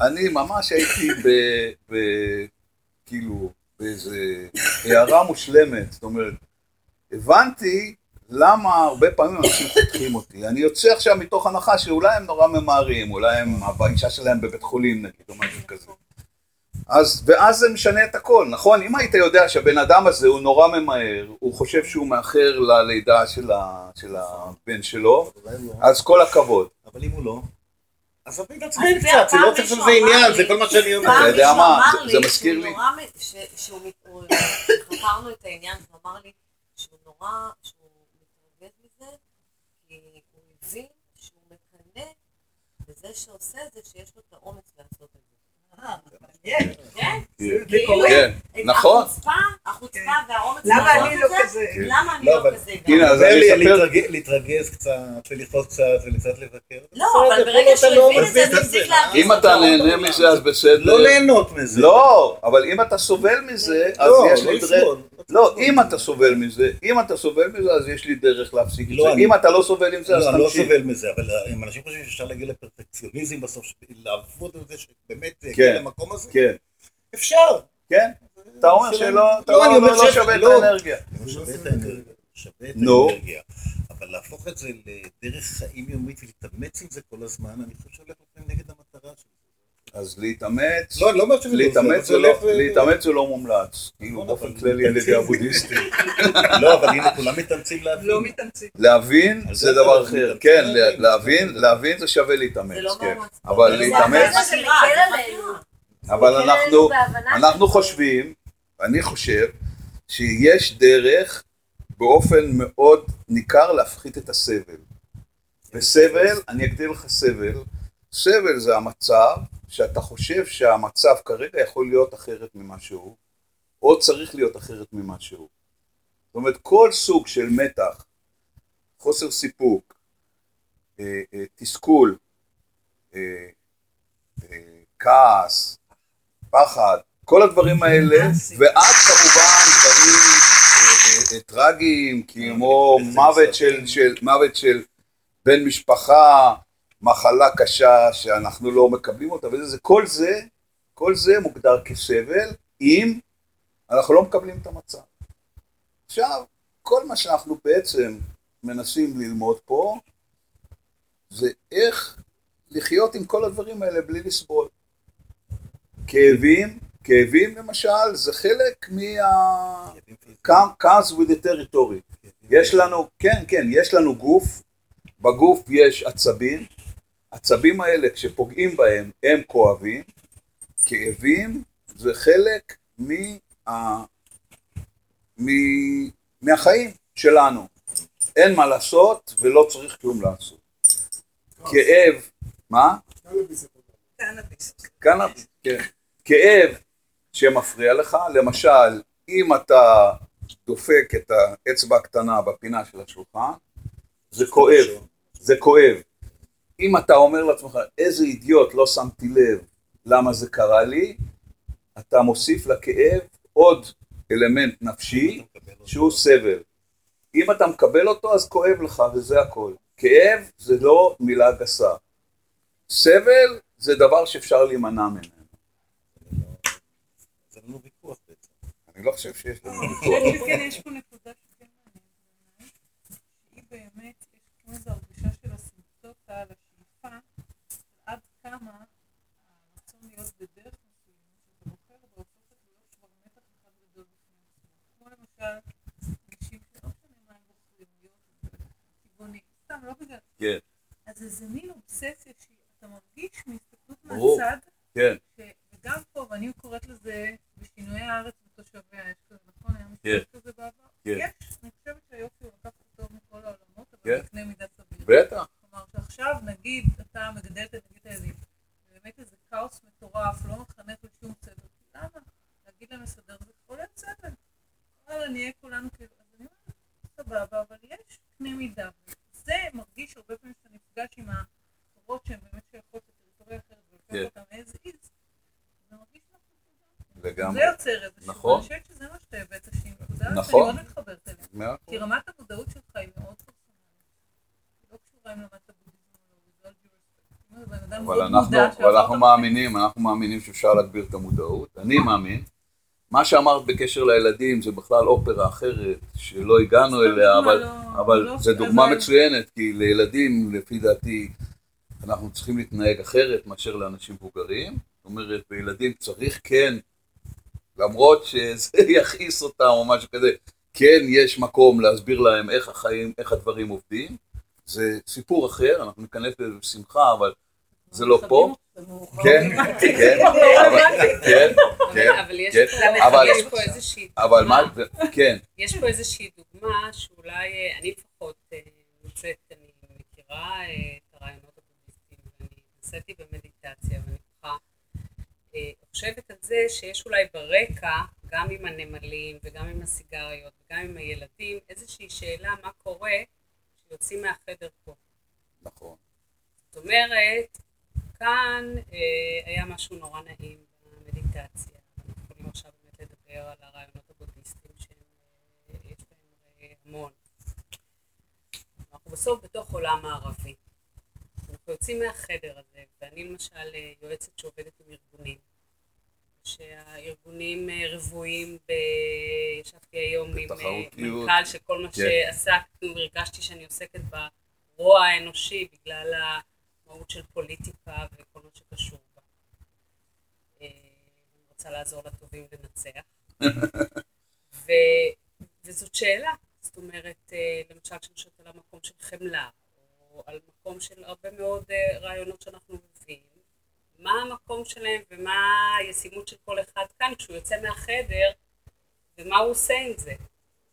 אני ממש הייתי ב... ב... כאילו, באיזה הערה מושלמת, זאת אומרת, הבנתי למה הרבה פעמים אנשים חותכים אותי. אני יוצא עכשיו מתוך הנחה שאולי הם נורא ממהרים, אולי הם, האישה שלהם בבית חולים נגיד, או. אז, ואז זה משנה את הכל, נכון? אם היית יודע שהבן אדם הזה הוא נורא ממהר, הוא חושב שהוא מאחר ללידה של, ה, של הבן שלו, לא. אז כל הכבוד. אבל אם הוא לא, אז אבי אז תעצבן זה קצת, זה לא צריך מישהו שזה עניין, זה כל מה שאני אומר. אתה פעם יודע מישהו מה? זה- מזכיר לי. נורא מ- ש- שהוא הוא- חקרנו את העניין, והוא אמר לי שהוא נורא, שהוא מתרגז מזה, כי הוא הבין שהוא מקנא בזה שעושה את זה, שיש לו את האומץ לעשות את זה. כן, כן, כאילו, כן, נכון. החוצפה, החוצפה והאומץ למה אני לא זה, כזה? למה אני לא, לא כזה תן לי להתרגז- קצת, ולכעוס קצת, וקצת לבקר. לא, אבל ברגע עוד שהוא לא הבין את זה, זה. להבין. אם אתה נהנה מזה אז בסדר. לא ליהנות מזה. לא, אבל אם אתה סובל מזה, אז לא, יש לא לי דרך... לא, אם אתה סובל מזה, אם אתה סובל מזה, אז יש לי דרך להפסיק את לא, זה. אם אתה לא סובל עם זה, אז לא, אני לא תמשיך. סובל מזה, אבל אם אנשים חושבים שאפשר להגיע לפרפקציוניזם בסוף, לעבוד על זה שבאמת כן. יגיע למקום הזה, כן, אפשר. כן. אתה אומר שלא- אתה לא, לא אומר לא ש- שווה את לא. האנרגיה. הוא שווה את האנרגיה, שווה את. האנרגיה. אבל להפוך את זה לדרך חיים יומית ולהתאמץ עם זה כל הזמן, אני חושב שהולך לפעמים נגד המטרה שלי. אז להתאמץ, לא, אני לא אומר שזה לא זה, להתאמץ זה לא- להתאמץ זה לא מומלץ. כאילו באופן אבל כללי על ידי. הבודהיסטים. לא, אבל הנה, כולם מתאמצים להבין. לא מתאמצים. להבין זה דבר אחר. כן, להבין. להבין, זה שווה להתאמץ, לא כן. אבל להתאמץ. אבל אנחנו, בהבנה אנחנו חושבים, אני חושב, שיש דרך באופן מאוד ניכר להפחית את הסבל. וסבל, אני אגדיר לך סבל, סבל זה המצב שאתה חושב שהמצב כרגע יכול להיות אחרת ממה שהוא, או צריך להיות אחרת ממה שהוא. זאת אומרת, כל סוג של מתח, חוסר סיפוק, אה, אה, תסכול, אה, אה, כעס, פחד, כל הדברים האלה, ועד כמובן דברים אה, אה, טרגיים, כמו מוות של, של, מוות של בן משפחה, מחלה קשה שאנחנו לא מקבלים אותה, וזה, זה, כל זה, כל זה מוגדר כסבל, אם אנחנו לא מקבלים את המצב. עכשיו, כל מה שאנחנו בעצם מנסים ללמוד פה, זה איך לחיות עם כל הדברים האלה בלי לסבול. כאבים, כאבים למשל, זה חלק מה... come- comes with the territory. יש לנו, כן, כן, יש לנו גוף, בגוף יש עצבים, עצבים האלה כשפוגעים בהם הם כואבים, כאבים זה חלק מה, מ, מהחיים שלנו. אין מה לעשות ולא צריך כלום לעשות. כאב, מה? קנאביס. קנאביס, כן. כאב שמפריע לך, למשל, אם אתה דופק את האצבע הקטנה בפינה של השולחן, זה כואב, זה כואב. אם אתה אומר לעצמך, איזה אידיוט, לא שמתי לב למה זה קרה לי, אתה מוסיף לכאב עוד אלמנט נפשי שהוא סבל. אם אתה מקבל אותו, אז כואב לך, וזה הכל. כאב זה לא מילה גסה. סבל זה דבר שאפשר להימנע ממנו. זה לנו ויכוח בעצם. אני לא חושב שיש לנו אני ויכוח. חושבת שכן, יש פה נקודה שכן מעניינת בעיניי, שהיא באמת, יש כמו איזו הרגשה של אסימפטוטה על השאיפה, עד כמה הרצון להיות בדרך מסוימת, שאתה בוחר בה, הופכת להיות כבר מתח אחד גדול בפני עצמו. כמו למשל, אנשים שלא משנה מה הם בוחרים, להיות טבעונים, סתם, לא בגלל... כן. אז איזה מין אובססיה שאתה מרגיש מהסתכלות. מהצד, כן, וגם פה, ואני קוראת לזה בשינויי הארץ ותושביה, יש כזה, נכון? היה כן. משפט כזה בעבר? כן. יש, אני חושבת שהיופי הוא לקח אותו מכל העולמות, כן. אבל בקנה מידה סביר. בטח. כלומר, שעכשיו נגיד אתה מגדל את נגיד את הילדים, באמת איזה כאוס מטורף, לא מחנך לשום סדר. למה? להגיד למסדר זה כולל סבל. וואלה, נהיה כולנו כאילו, אז אני אומרת, סבבה, אבל יש קנה מידה. זה מרגיש הרבה פעמים שאתה נפגש עם החברות שהן באמת שייכות לטריטוריה אחרת, ולוקח כן. אותן as is, זה מרגיש לך לגמרי. זה יוצר איזשהו, נכון. אני חושבת שזה מה שאתה הבאת, שהיא נקודה שאני נכון. מאוד מתחברת אליה. מאה אחוז. כי רמת המודעות שלך היא מאוד פרסונלית. היא לא קשורה אם למדת בודהיזם או לא, with all due respect. אם הבן אדם אבל מאוד אנחנו, מודע אבל שעבר אנחנו את מאמינים, אנחנו מאמינים שאפשר להגביר את המודעות, אני מאמין. מה שאמרת בקשר לילדים זה בכלל אופרה אחרת, שלא הגענו אליה, אבל, לא- אבל לא- זו דוגמה אבל- מצוינת, כי לילדים, לפי דעתי, אנחנו צריכים להתנהג אחרת מאשר לאנשים מבוגרים. זאת אומרת, בילדים צריך כן, למרות שזה יכעיס אותם או משהו כזה, כן יש מקום להסביר להם איך החיים, איך הדברים עובדים. זה סיפור אחר, אנחנו ניכנס לזה בשמחה, אבל זה לא פה. כן, כן, אבל- כן, כן, אבל יש כן, פה- אבל- יש פה איזושהי אבל מה, כן, יש פה איזושהי דוגמה שאולי, אה, אני לפחות אה, נמצאת, אני מכירה אה, את הרעיונות הבודהיסטיים, ואני נמצאתי במדיטציה, ואני ככה חושבת על זה שיש אולי ברקע, גם עם הנמלים וגם עם הסיגריות וגם עם הילדים, איזושהי שאלה מה קורה כשיוצאים מהחדר פה. נכון. זאת אומרת, כאן אה, היה משהו נורא נעים במדיטציה. אנחנו יכולים עכשיו באמת לדבר על הרעיונות הבודהיסטיים שיש בהם אה, המון. אנחנו בסוף בתוך עולם מערבי. אנחנו יוצאים מהחדר הזה, ואני למשל אה, יועצת שעובדת עם ארגונים. שהארגונים אה, רבועים ב... ישבתי היום עם אה. מנכ"ל של כל מה כן. שעסקנו, והרגשתי שאני עוסקת ברוע האנושי בגלל המהות של פוליטיקה וכל מה שקשור בה. אה, אני רוצה לעזור לטובים לנצח. ו... וזאת שאלה, זאת אומרת, אה, למשל כשאני שואלת על המקום של חמלה, או על מקום של הרבה מאוד אה, רעיונות שאנחנו מביאים, מה המקום שלהם ומה הישימות של כל אחד כאן כשהוא יוצא מהחדר, ומה הוא עושה עם זה,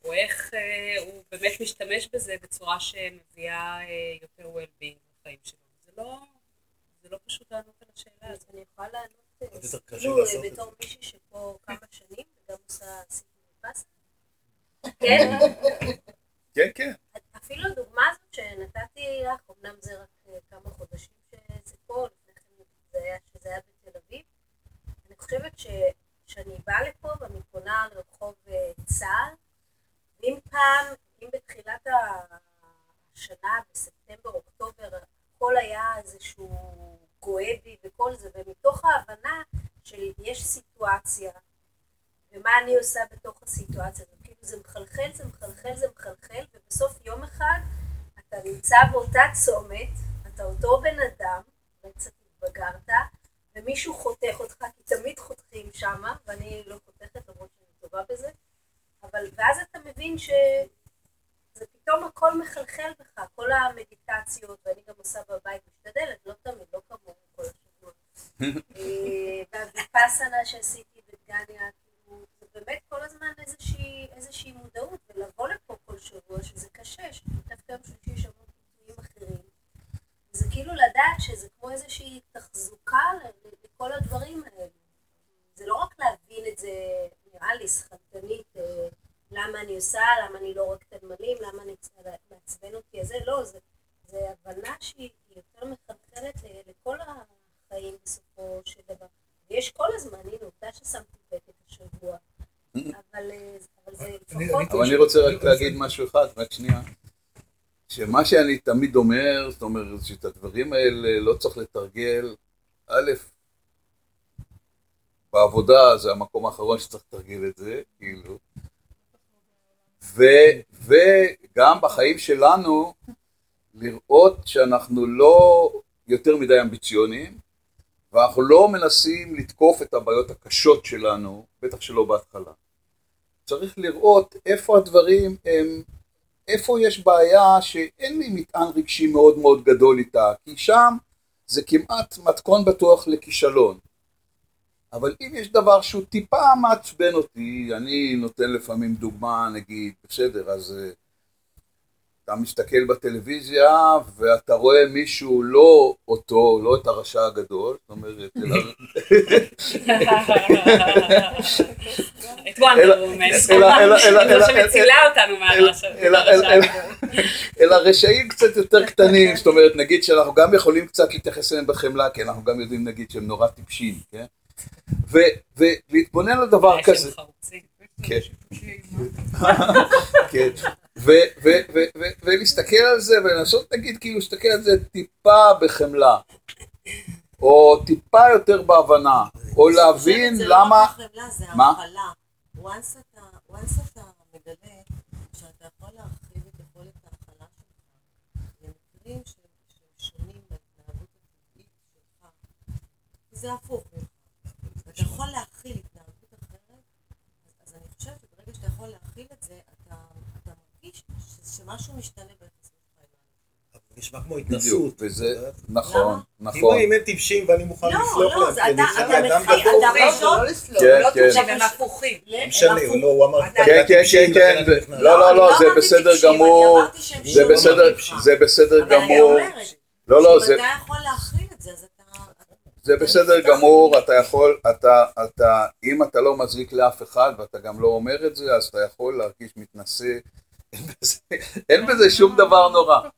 או איך אה, הוא באמת משתמש בזה בצורה שמביאה אה, יותר well-being בחיים שלו. זה לא, זה לא פשוט לענות על השאלה הזאת. אני יכולה לענות, כאילו, בתור מישהי שפה כמה שנים, וגם עושה סיפור פס. כן, כן, כן. אפילו הדוגמה הזאת שנתתי לך, אמנם זה רק אה, כמה חודשים שזה פה, לפני כן זה היה, שזה היה בתל אביב. אני חושבת שכשאני באה לפה ואני פונה לרחוב צה"ל, ואם פעם, אם בתחילת השנה, בספטמבר, אוקטובר, הכל היה איזשהו גואה בי וכל זה, ומתוך ההבנה של יש סיטואציה, ומה אני עושה בתוך הסיטואציה הזאת, כאילו זה מחלחל, זה מחלחל, זה מחלחל, ובסוף יום אחד אתה נמצא באותה צומת, אתה אותו בן אדם, קצת התבגרת, ומישהו חותך אותך, כי תמיד חותכים שמה, ואני לא חותכת למרות שאני טובה בזה, אבל ואז אתה מבין שזה פתאום הכל מחלחל בך, כל המדיטציות, ואני גם עושה בבית, משתדלת, לא תמיד, לא כמוהו כל השבוע. אה, והוויפאסנה שעשיתי בדגניה, כאילו, זה באמת כל הזמן איזושהי, איזושהי מודעות, ולבוא לפה כל שבוע, שזה קשה, שדווקא יום שלישי יש המון פיתויים אחרים. זה כאילו לדעת שזה כמו איזושהי תחזוקה לכל הדברים האלה. זה לא רק להבין את זה, נראה לי, שכלתנית, למה אני עושה, למה אני לא רק את הנמלים, למה אני מעצבן אותי, זה לא, זה, זה הבנה שהיא יותר מחלחלת לכל החיים בסופו של דבר. ויש כל הזמן, הנה, עובדה ששמתי פתק השבוע, אבל, אה, אבל זה לפחות... אבל אני רוצה רק להגיד משהו אחד, רק שנייה. שמה שאני תמיד אומר, זאת אומרת, שאת הדברים האלה לא צריך לתרגל, א', בעבודה זה המקום האחרון שצריך לתרגל את זה, כאילו, ו, וגם בחיים שלנו, לראות שאנחנו לא יותר מדי אמביציוניים, ואנחנו לא מנסים לתקוף את הבעיות הקשות שלנו, בטח שלא בהתחלה. צריך לראות איפה הדברים הם, איפה יש בעיה שאין לי מטען רגשי מאוד מאוד גדול איתה, כי שם זה כמעט מתכון בטוח לכישלון. אבל אם יש דבר שהוא טיפה מעצבן אותי, אני נותן לפעמים דוגמה, נגיד, בסדר, אז uh, אתה מסתכל בטלוויזיה ואתה רואה מישהו לא אותו, לא את הרשע הגדול, זאת אומרת. את וונדר שמצילה אותנו מהרשע. אלא- אלא רשעים קצת יותר קטנים, זאת אומרת, נגיד שאנחנו גם יכולים קצת להתייחס אליהם בחמלה, כי אנחנו גם יודעים, נגיד, שהם נורא טיפשים, כן? ולהתבונן על דבר כזה. כן, כן, ולהסתכל על זה ולנסות, נגיד, כאילו, להסתכל על זה טיפה בחמלה. או טיפה יותר בהבנה, או להבין זה למה... לא רק זה? ההכלה. once אתה, מגלה שאתה יכול להרחיב את יכולת ההכלה שלך למקרים שהם שונים מההתנהגות הטבעית שלך, זה הפוך. ואתה יכול להכיל התנהגות אחרת, אז- אז אני חושבת שברגע שאתה יכול להכיל את זה, אתה אתה מרגיש ש- שמשהו משתנה. זה נשמע כמו התנסות. וזה? נכון, נכון. אם הם טיפשים ואני מוכן לא, לסלוח לא, להם, זה כי אתה- אני אתה אדם מכיל, דפוק. אתה פשוט... לא לסלוח, כן, לא כן. תחשוב הם הפוכים. לא משנה, הוא לא, אמר, אתה- כן, כן, כן, כן, לא, לא, לא, זה בסדר טיפשים, גמור, זה בסדר, בסדר אבל אני גמור, אומרת, לא, לא, שאם זה, אתה יכול להכיל זה בסדר גמור, אתה יכול, אתה, אתה, אם אתה לא מזריק לאף אחד ואתה גם לא אומר את זה, אז אתה יכול להרגיש מתנשא, אין בזה- שום דבר נורא.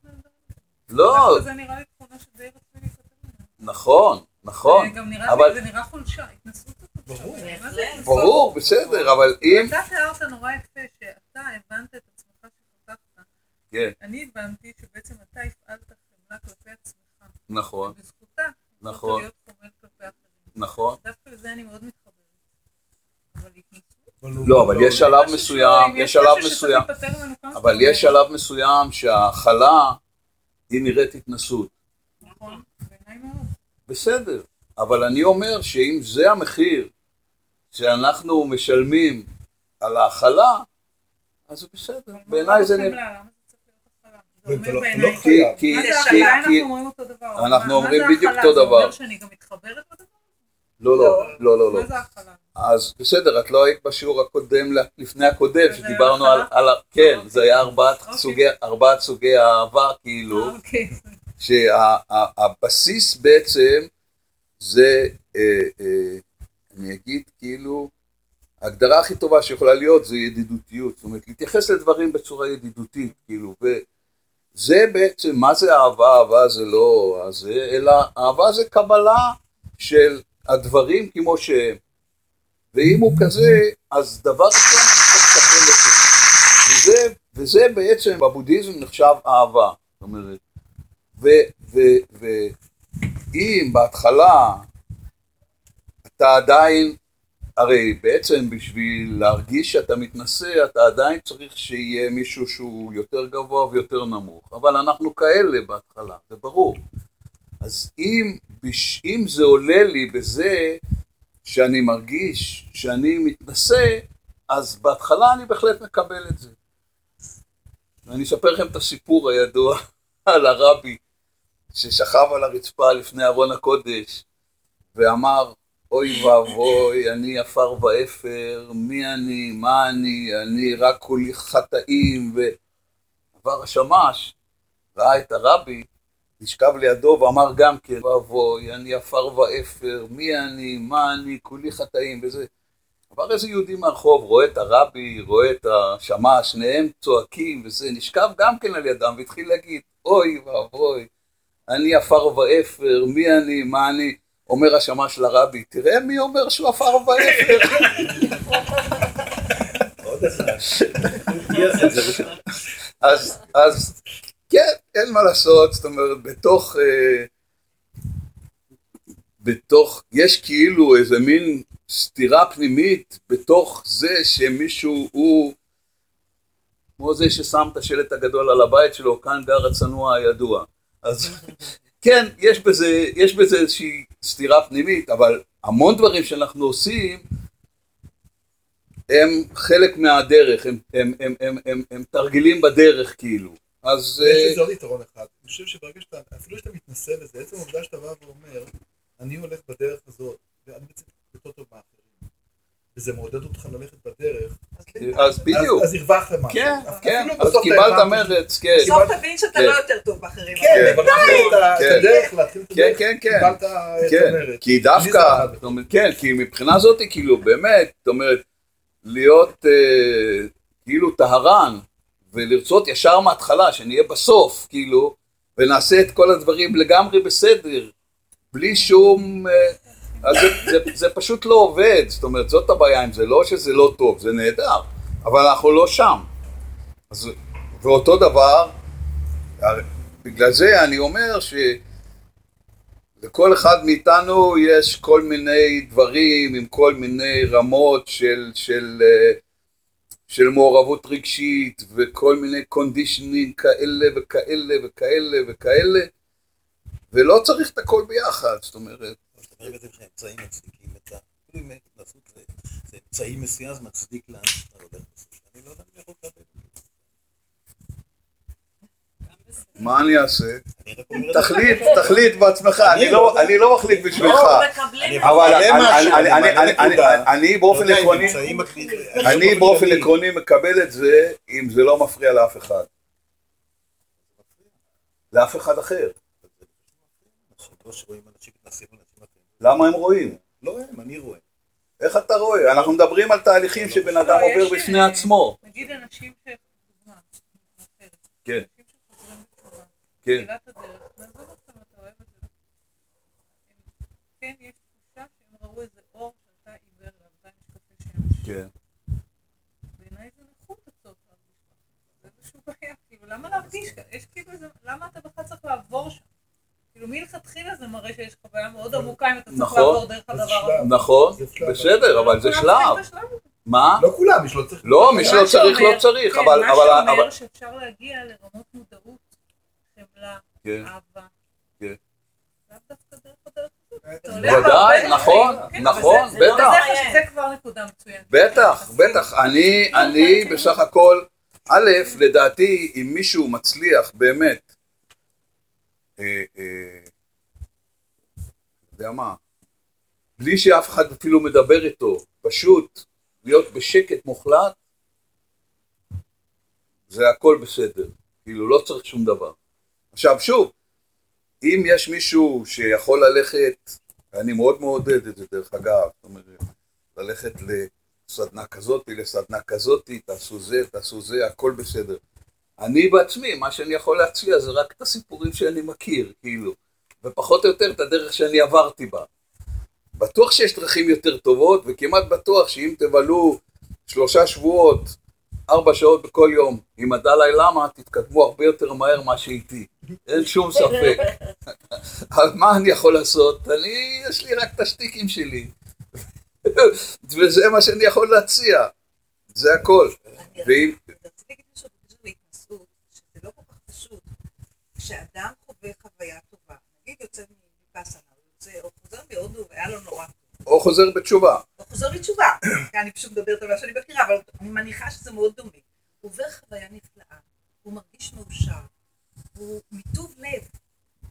לא, זה נראה לי תכונה שדי רצוי להיפטר ממנה. נכון, נכון, זה גם נראה אבל- לי, זה נראה חולשה, התנסות הזאת. ברור. בסדר, אבל אם, אתה תיארת נורא יפה שאתה הבנת את עצמך שחטפת. כן, אני הבנתי שבעצם אתה הפעלת חמלה כלפי עצמך. נכון, ובזכותה נכון. יכולת להיות חומל כלפי אחרים. נכון. דווקא לזה אני מאוד מתחברת. לא, אבל יש שלב מסוים, יש שלב מסוים, אבל יש שלב מסוים שההכלה היא נראית התנסות. נכון, בעיניי מאוד. בסדר, אבל אני אומר שאם זה המחיר שאנחנו משלמים על ההכלה, אז זה בסדר, מה בעיניי זה? נראה... למה זה צריך להיות הכלה? זה ולא- אומר לא בעיניי... כי, אנחנו אומרים אותו דבר. זה בדיוק הכלה? אותו זה אומר דבר. שאני גם מתחברת לדבר? לא, לא, לא, לא, לא. מה זה הכלה? אז בסדר, את לא היית בשיעור הקודם, לפני הקודם, שדיברנו על, על, כן, אוקיי. זה היה ארבעת אוקיי. סוגי, ארבעת סוגי האהבה, כאילו, אוקיי. שהבסיס בעצם זה, אה, אה, אני אגיד כאילו, ההגדרה הכי טובה שיכולה להיות זה ידידותיות, זאת אומרת להתייחס לדברים בצורה ידידותית, כאילו, וזה בעצם, מה זה אהבה? אהבה זה לא זה, אלא אהבה זה קבלה של הדברים כמו שהם, ואם הוא כזה, אז דבר ראשון צריך לקבל אותו, וזה, וזה בעצם בבודהיזם נחשב אהבה, זאת אומרת, ואם בהתחלה אתה עדיין, הרי בעצם בשביל להרגיש שאתה מתנשא, אתה עדיין צריך שיהיה מישהו שהוא יותר גבוה ויותר נמוך, אבל אנחנו כאלה בהתחלה, זה ברור. אז אם, אם זה עולה לי בזה שאני מרגיש שאני מתנשא, אז בהתחלה אני בהחלט מקבל את זה. ואני אספר לכם את הסיפור הידוע על הרבי ששכב על הרצפה לפני ארון הקודש ואמר, אוי ואבוי, אני עפר ואפר, מי אני, מה אני, אני רק כולי חטאים, ועבר השמש, ראה את הרבי, נשכב לידו ואמר גם כן, ואבוי, אני עפר ואפר, מי אני, מה אני, כולי חטאים, וזה. עבר איזה יהודי מהרחוב, רואה את הרבי, רואה את השמש, שניהם צועקים וזה, נשכב גם כן על ידם והתחיל להגיד, אוי ואבוי, אני עפר ואפר, מי אני, מה אני, אומר השמש לרבי, תראה מי אומר שהוא עפר ואפר. אז כן, אין מה לעשות, זאת אומרת, בתוך, אה, בתוך, יש כאילו איזה מין סתירה פנימית בתוך זה שמישהו הוא, כמו זה ששם את השלט הגדול על הבית שלו, כאן גר הצנוע הידוע. אז כן, יש בזה, יש בזה איזושהי סתירה פנימית, אבל המון דברים שאנחנו עושים, הם חלק מהדרך, הם, הם, הם, הם, הם, הם תרגילים בדרך כאילו. אז יש אה, לזה עוד יתרון אחד. אני חושב שברגע שאתה, אפילו שאתה מתנסה בזה, עצם העובדה שאתה בא ואומר, אני הולך בדרך הזאת, ואני בעצם יותר טוב מאחרים, וזה מעודד אותך ללכת בדרך, אז בדיוק, אז הרווחת משהו. כן, כן, אז קיבלת מרץ, כן, בסוף תבין שאתה כן. לא יותר טוב באחרים. כן, כן. אבל כן. הדרך להתחיל את כן, הדרך, כן, כן. קיבלת את כן, המרץ. כי דווקא, כן, כי מבחינה זאת, כאילו, באמת, זאת אומרת, להיות אה, כאילו טהרן, ולרצות ישר מההתחלה, שנהיה בסוף, כאילו, ונעשה את כל הדברים לגמרי בסדר, בלי שום... אה, אז זה, זה, זה פשוט לא עובד, זאת אומרת, זאת הבעיה עם זה, לא שזה לא טוב, זה נהדר, אבל אנחנו לא שם. אז, ואותו דבר, בגלל זה אני אומר ש... לכל אחד מאיתנו יש כל מיני דברים עם כל מיני רמות של, של, אה, של מעורבות רגשית וכל מיני קונדישנים כאלה וכאלה וכאלה וכאלה ולא צריך את הכל ביחד, זאת אומרת, זאת אומרת שהאמצעים מצדיקים את ה... זה זה אמצעי מסוים, אז מצדיק לאן שאתה הולך בסוף. אני לא יודע אם יכול לקבל. מה אני אעשה? תחליט, תחליט בעצמך, אני לא- אני לא מחליט בשבילך, אבל אני- משהו, אני- אני- מעלה אני- נקודה. אני באופן עקרוני. אני באופן עקרוני מקבל את זה אם זה לא מפריע לאף אחד. לאף אחד אחר. למה הם רואים? לא הם, אני רואה. איך אתה רואה? אנחנו מדברים על תהליכים שבן אדם לא, עובר בפני עצמו. נגיד אנשים ש... כן. כן, יש תחושה שהם ראו איזה אור שאתה עיוור אליו, אתה עם משקפי שמש. כן. בעיניי זה נכות הצורך להרגיש ככה. זה איזושהי בעיה, כאילו, למה להרגיש ככה? יש כאילו איזה, למה אתה בכלל צריך לעבור שם? כאילו, מלכתחילה זה מראה שיש לך בעיה מאוד עמוקה אם אתה צריך נכון. לעבור דרך הדבר. הזה. נכון. בסדר, אבל זה שלב. מה? לא כולם, מי שלא צריך... לא, מי שלא צריך לא צריך, כן, אבל... מה שאומר שאפשר להגיע לרמות מודעות, כן. אהבה. כן. לאו דווקא דרך הדרך הזאת. אה, אתה הולך ודאי, הרבה נכון, דרכים. כן, נכון, בטח. זה- זה כבר נקודה מצוינת. בטח, בטח. אני, אני בסך הכל, א', לדעתי, אם מישהו מצליח באמת, אה, אה, יודע מה, בלי שאף אחד אפילו מדבר איתו, פשוט להיות בשקט מוחלט, זה הכל בסדר. כאילו, לא צריך שום דבר. עכשיו, שוב, אם יש מישהו שיכול ללכת, ואני מאוד מעודד את זה דרך אגב, זאת אומרת, ללכת לסדנה כזאתי, לסדנה כזאתי, תעשו זה, תעשו זה, הכל בסדר. אני בעצמי, מה שאני יכול להציע זה רק את הסיפורים שאני מכיר, כאילו, ופחות או יותר את הדרך שאני עברתי בה. בטוח שיש דרכים יותר טובות, וכמעט בטוח שאם תבלו שלושה שבועות, ארבע שעות בכל יום עם הדלאי למה, תתקדמו הרבה יותר מהר מה שאיתי. אין שום ספק. מה אני יכול לעשות? אני, יש לי רק את השטיקים שלי. וזה מה שאני יכול להציע. זה הכל. ואם... לא. כשאדם חווה חוויה טובה, נגיד יוצא מפסנה, או חוזר מהודו והיה לו נורא טוב, או חוזר בתשובה. או חוזר בתשובה, אני פשוט מדברת על מה שאני מכירה, אבל אני מניחה שזה מאוד דומה. הוא עובר חוויה נפלאה, הוא מרגיש מאושר, הוא מטוב לב,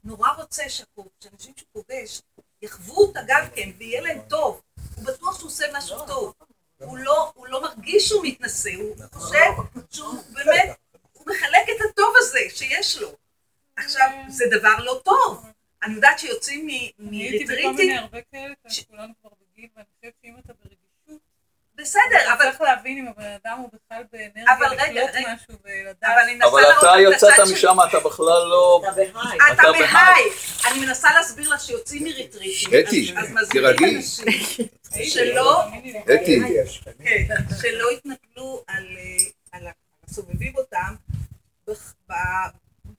נורא רוצה שהקו- שאנשים שהוא פוגש יחוו אותה גם כן, ויהיה להם טוב. הוא בטוח שהוא עושה משהו טוב. הוא לא, הוא לא מרגיש שהוא מתנשא, הוא חושב שהוא באמת, הוא מחלק את הטוב הזה שיש לו. עכשיו, זה דבר לא טוב. אני יודעת שיוצאים מ- אני הייתי בכל מיני מריטריטים, הרבה כאלה, כולנו כבר בגיל, ואני חושבת שאם אתה ברגישות, בסדר, אבל צריך להבין אם הבן אדם הוא בכלל באנרגיה לקלוט רגע. משהו ולדעת. אבל אתה לך את יצאת. משם, אתה בכלל לא... אתה בהיי. אתה אתה בהיי. אני מנסה להסביר לה שיוצאים מריטריטים. אתי, תירגעי. שלא, לי. אתי, כן, שלא יתנפלו על, אה, הסובבים אותם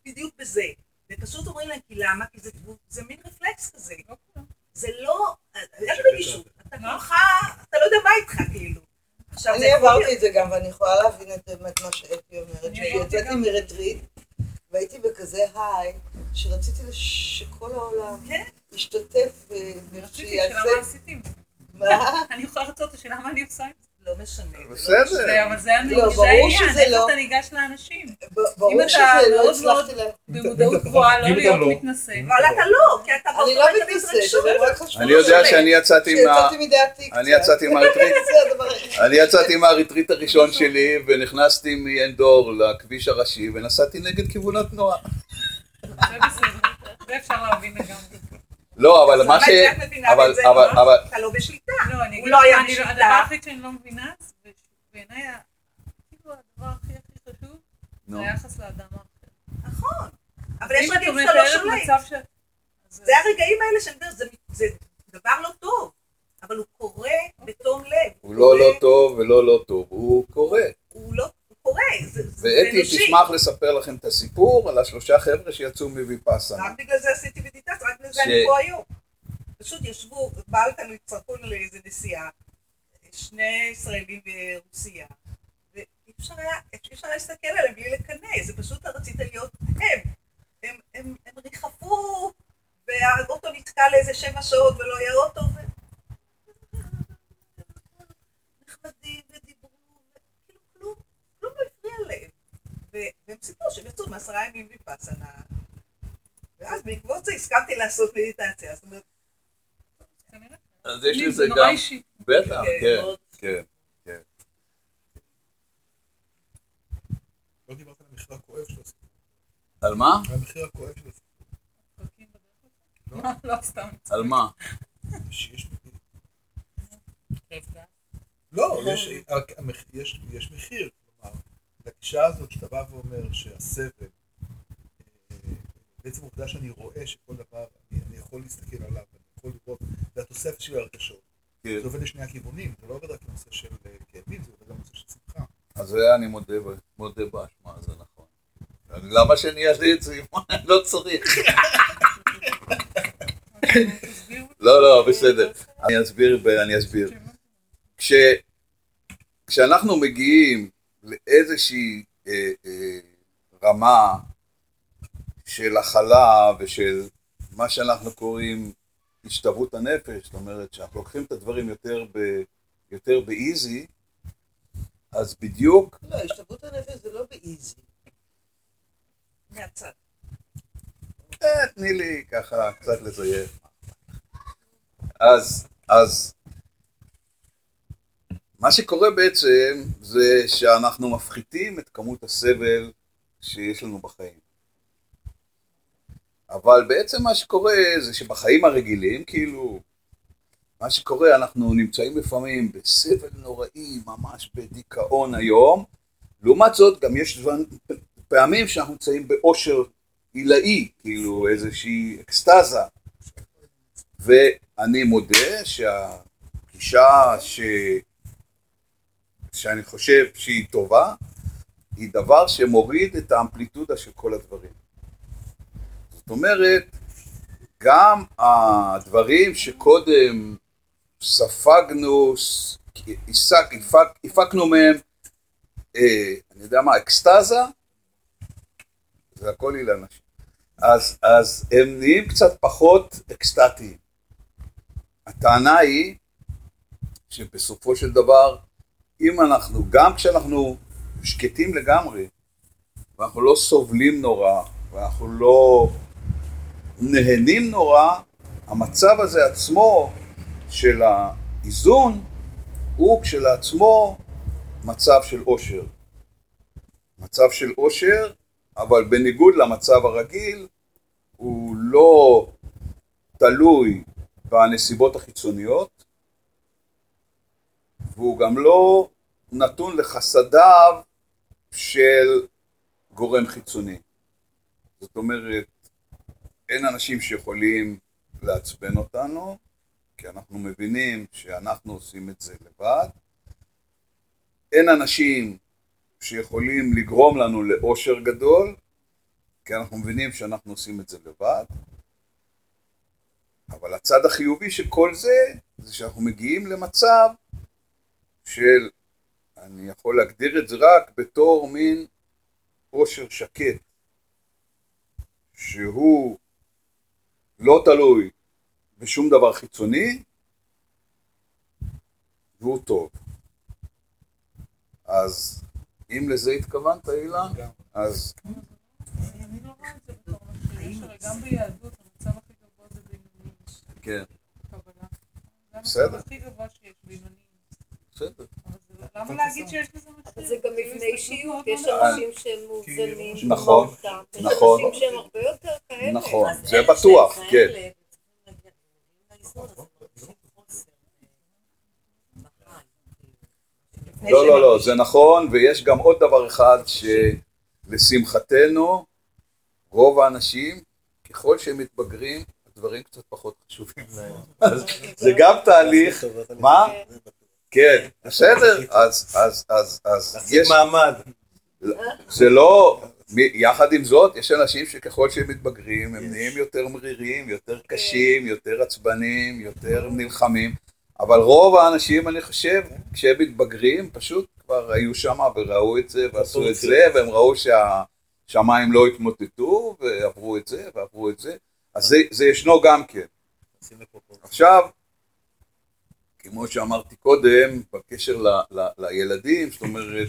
בדיוק בזה. ופשוט אומרים להם, כי למה? כי זה, זה מין רפלקס כזה. לא. זה לא, אין רגישות. אתה כולך, אתה לא יודע מה איתך, כאילו. אני עברתי את זה גם, ואני יכולה להבין את באמת מה שאתי אומרת, אני עברתי שיצאתי גם. מרטריט, והייתי בכזה היי, שרציתי לש- שכל העולם כן. ישתתף ושיעשה... מה? אני יכולה לרצות השאלה מה אני עושה עם. לא משנה. בסדר. זה- אבל זה לא, העניין, איך לא. אתה ניגש לאנשים. ברור אם אתה שזה לא הצלחתי לה... במודעות גבוהה, לא להיות לא. מתנשא. אבל אתה לא, כי אתה אני לא חשוב אני יודע. שאני יצאתי מה... שיצאתי מדעתי קצת. אני יצאתי מהריטריט. אני יצאתי מהריטריט הראשון שלי ונכנסתי מאנדור לכביש הראשי ונסעתי נגד כיוון התנועה. זה בסדר. זה אפשר להבין לגמרי. לא, אבל מה אבל ש... אבל, אבל, לא. אבל, אתה לא בשליטה. לא, אני הוא אגיד לא לך, היה אני לא- בשליטה. הדבר היחיד שאני לא מבינה, בעיניי, כאילו הדבר הכי הכי חשוב. זה היחס לאדם האחר. נכון. אבל יש רגעים שאתה לא שולט. זה הרגעים האלה שאני אומרת, זה- זה דבר לא טוב, אבל הוא קורה בתום לב. הוא לא לא טוב ולא לא טוב, הוא קורה. הוא לא, הוא קורה, זה זה ואתי אנושי. תשמח לספר לכם את הסיפור על השלושה חבר'ה שיצאו מוויפאסנה. רק בגלל זה עשיתי מדיטציה, רק בגלל זה אני פה היום. פשוט ישבו, באו איתנו, הצטרפו לאיזה נסיעה, שני ישראלים ורוסייה, ואי אפשר היה, להסתכל עליהם בלי לקנא, זה פשוט רצית להיות הם. הם, הם, הם ריחפו, והאוטו נתקע לאיזה שבע שעות ולא היה אוטו, ו... נחמדים לא. ו- והם סיפרו שהם יצאו מעשרה ימים ויפאסנה, ואז בעקבות זה הסכמתי לעשות מדיטציה, זאת אומרת, כנראה. אז יש לזה גם. בטח, כן, כן, כן. לא דיברת על המחיר הכואב של הסיפור. על מה? על המחיר הכואב של הסיפור. פקקים בדרך כלל? לא, סתם. על מה? לא, יש מחיר, לגישה הזאת שאתה בא ואומר שהסבל, אה, בעצם העובדה שאני רואה שכל דבר, אני, אני יכול להסתכל עליו, אני יכול לראות, זה התוספת של הרגשות. כן. זה עובד לשני הכיוונים, זה לא עובד רק לנושא של אה, כאבים, זה עובד גם לנושא של שמחה. אז זה אני מודה, מודה באשמה, זה נכון. למה שאני אעשה את זה? לא צריך. לא, לא, בסדר. אני אסביר, אני אסביר. כש, כשאנחנו מגיעים לאיזושהי אה, אה, רמה של הכלה ושל מה שאנחנו קוראים השתוות הנפש, זאת אומרת שאנחנו לוקחים את הדברים יותר, ב, יותר באיזי, אז בדיוק, לא, השתוות הנפש זה לא באיזי. מהצד. אה, תני לי ככה קצת לזייף. אז, אז, מה שקורה בעצם זה שאנחנו מפחיתים את כמות הסבל שיש לנו בחיים. אבל בעצם מה שקורה זה שבחיים הרגילים, כאילו, מה שקורה, אנחנו נמצאים לפעמים בסבל נוראי, ממש בדיכאון היום. לעומת זאת, גם יש זמן, פעמים שאנחנו נמצאים באושר עילאי, כאילו איזושהי אקסטזה. ואני מודה שהגישה ש... שאני חושב שהיא טובה, היא דבר שמוריד את האמפליטודה של כל הדברים. זאת אומרת, גם הדברים שקודם ספגנו, הפק, הפקנו מהם, אה, אני יודע מה, אקסטזה, זה הכל אילן. אז, אז הם נהיים קצת פחות אקסטטיים. הטענה היא שבסופו של דבר, אם אנחנו, גם כשאנחנו שקטים לגמרי, ואנחנו לא סובלים נורא, ואנחנו לא נהנים נורא, המצב הזה עצמו של האיזון הוא כשלעצמו מצב של עושר. מצב של עושר, אבל בניגוד למצב הרגיל, הוא לא תלוי בנסיבות החיצוניות, והוא גם לא נתון לחסדיו של גורם חיצוני. זאת אומרת, אין אנשים שיכולים לעצבן אותנו, כי אנחנו מבינים שאנחנו עושים את זה לבד. אין אנשים שיכולים לגרום לנו לאושר גדול, כי אנחנו מבינים שאנחנו עושים את זה לבד. אבל הצד החיובי של כל זה, זה שאנחנו מגיעים למצב של, אני יכול להגדיר את זה רק בתור מין עושר שקט, שהוא לא תלוי בשום דבר חיצוני, והוא טוב. אז אם לזה התכוונת, אילן, אז אני לא רואה את זה בתור משהו. גם ביהדות המצב הכי גבוה זה בינוני. כן. זה בסדר. המצב הכי גבוה שיש, בינוני. בסדר. למה להגיד שיש לזה מחיר? זה גם כאילו, מבנה אישיות, מאוד יש מאוד אנשים שהם מאוזנים, נכון, במהותם, יש נכון. אנשים שהם הרבה יותר כאלה. נכון, זה בטוח, כן. לא, לא, לא, זה נכון, ויש גם עוד דבר אחד שלשמחתנו, רוב האנשים, ככל שהם מתבגרים, הדברים קצת פחות חשובים להם. אז זה גם תהליך, מה? כן, בסדר, אז, אז, אז, אז, יש, מעמד. זה לא, יחד עם זאת, יש אנשים שככל שהם מתבגרים, הם נהיים יותר מרירים, יותר קשים, יותר עצבניים, יותר נלחמים, אבל רוב האנשים, אני חושב, כשהם מתבגרים, פשוט כבר היו שם וראו את זה ועשו את זה, והם ראו שהשמיים לא התמוטטו, ועברו את זה, ועברו את זה, אז זה, זה ישנו גם כן. עכשיו, כמו שאמרתי קודם, בקשר ל, ל, לילדים, זאת אומרת,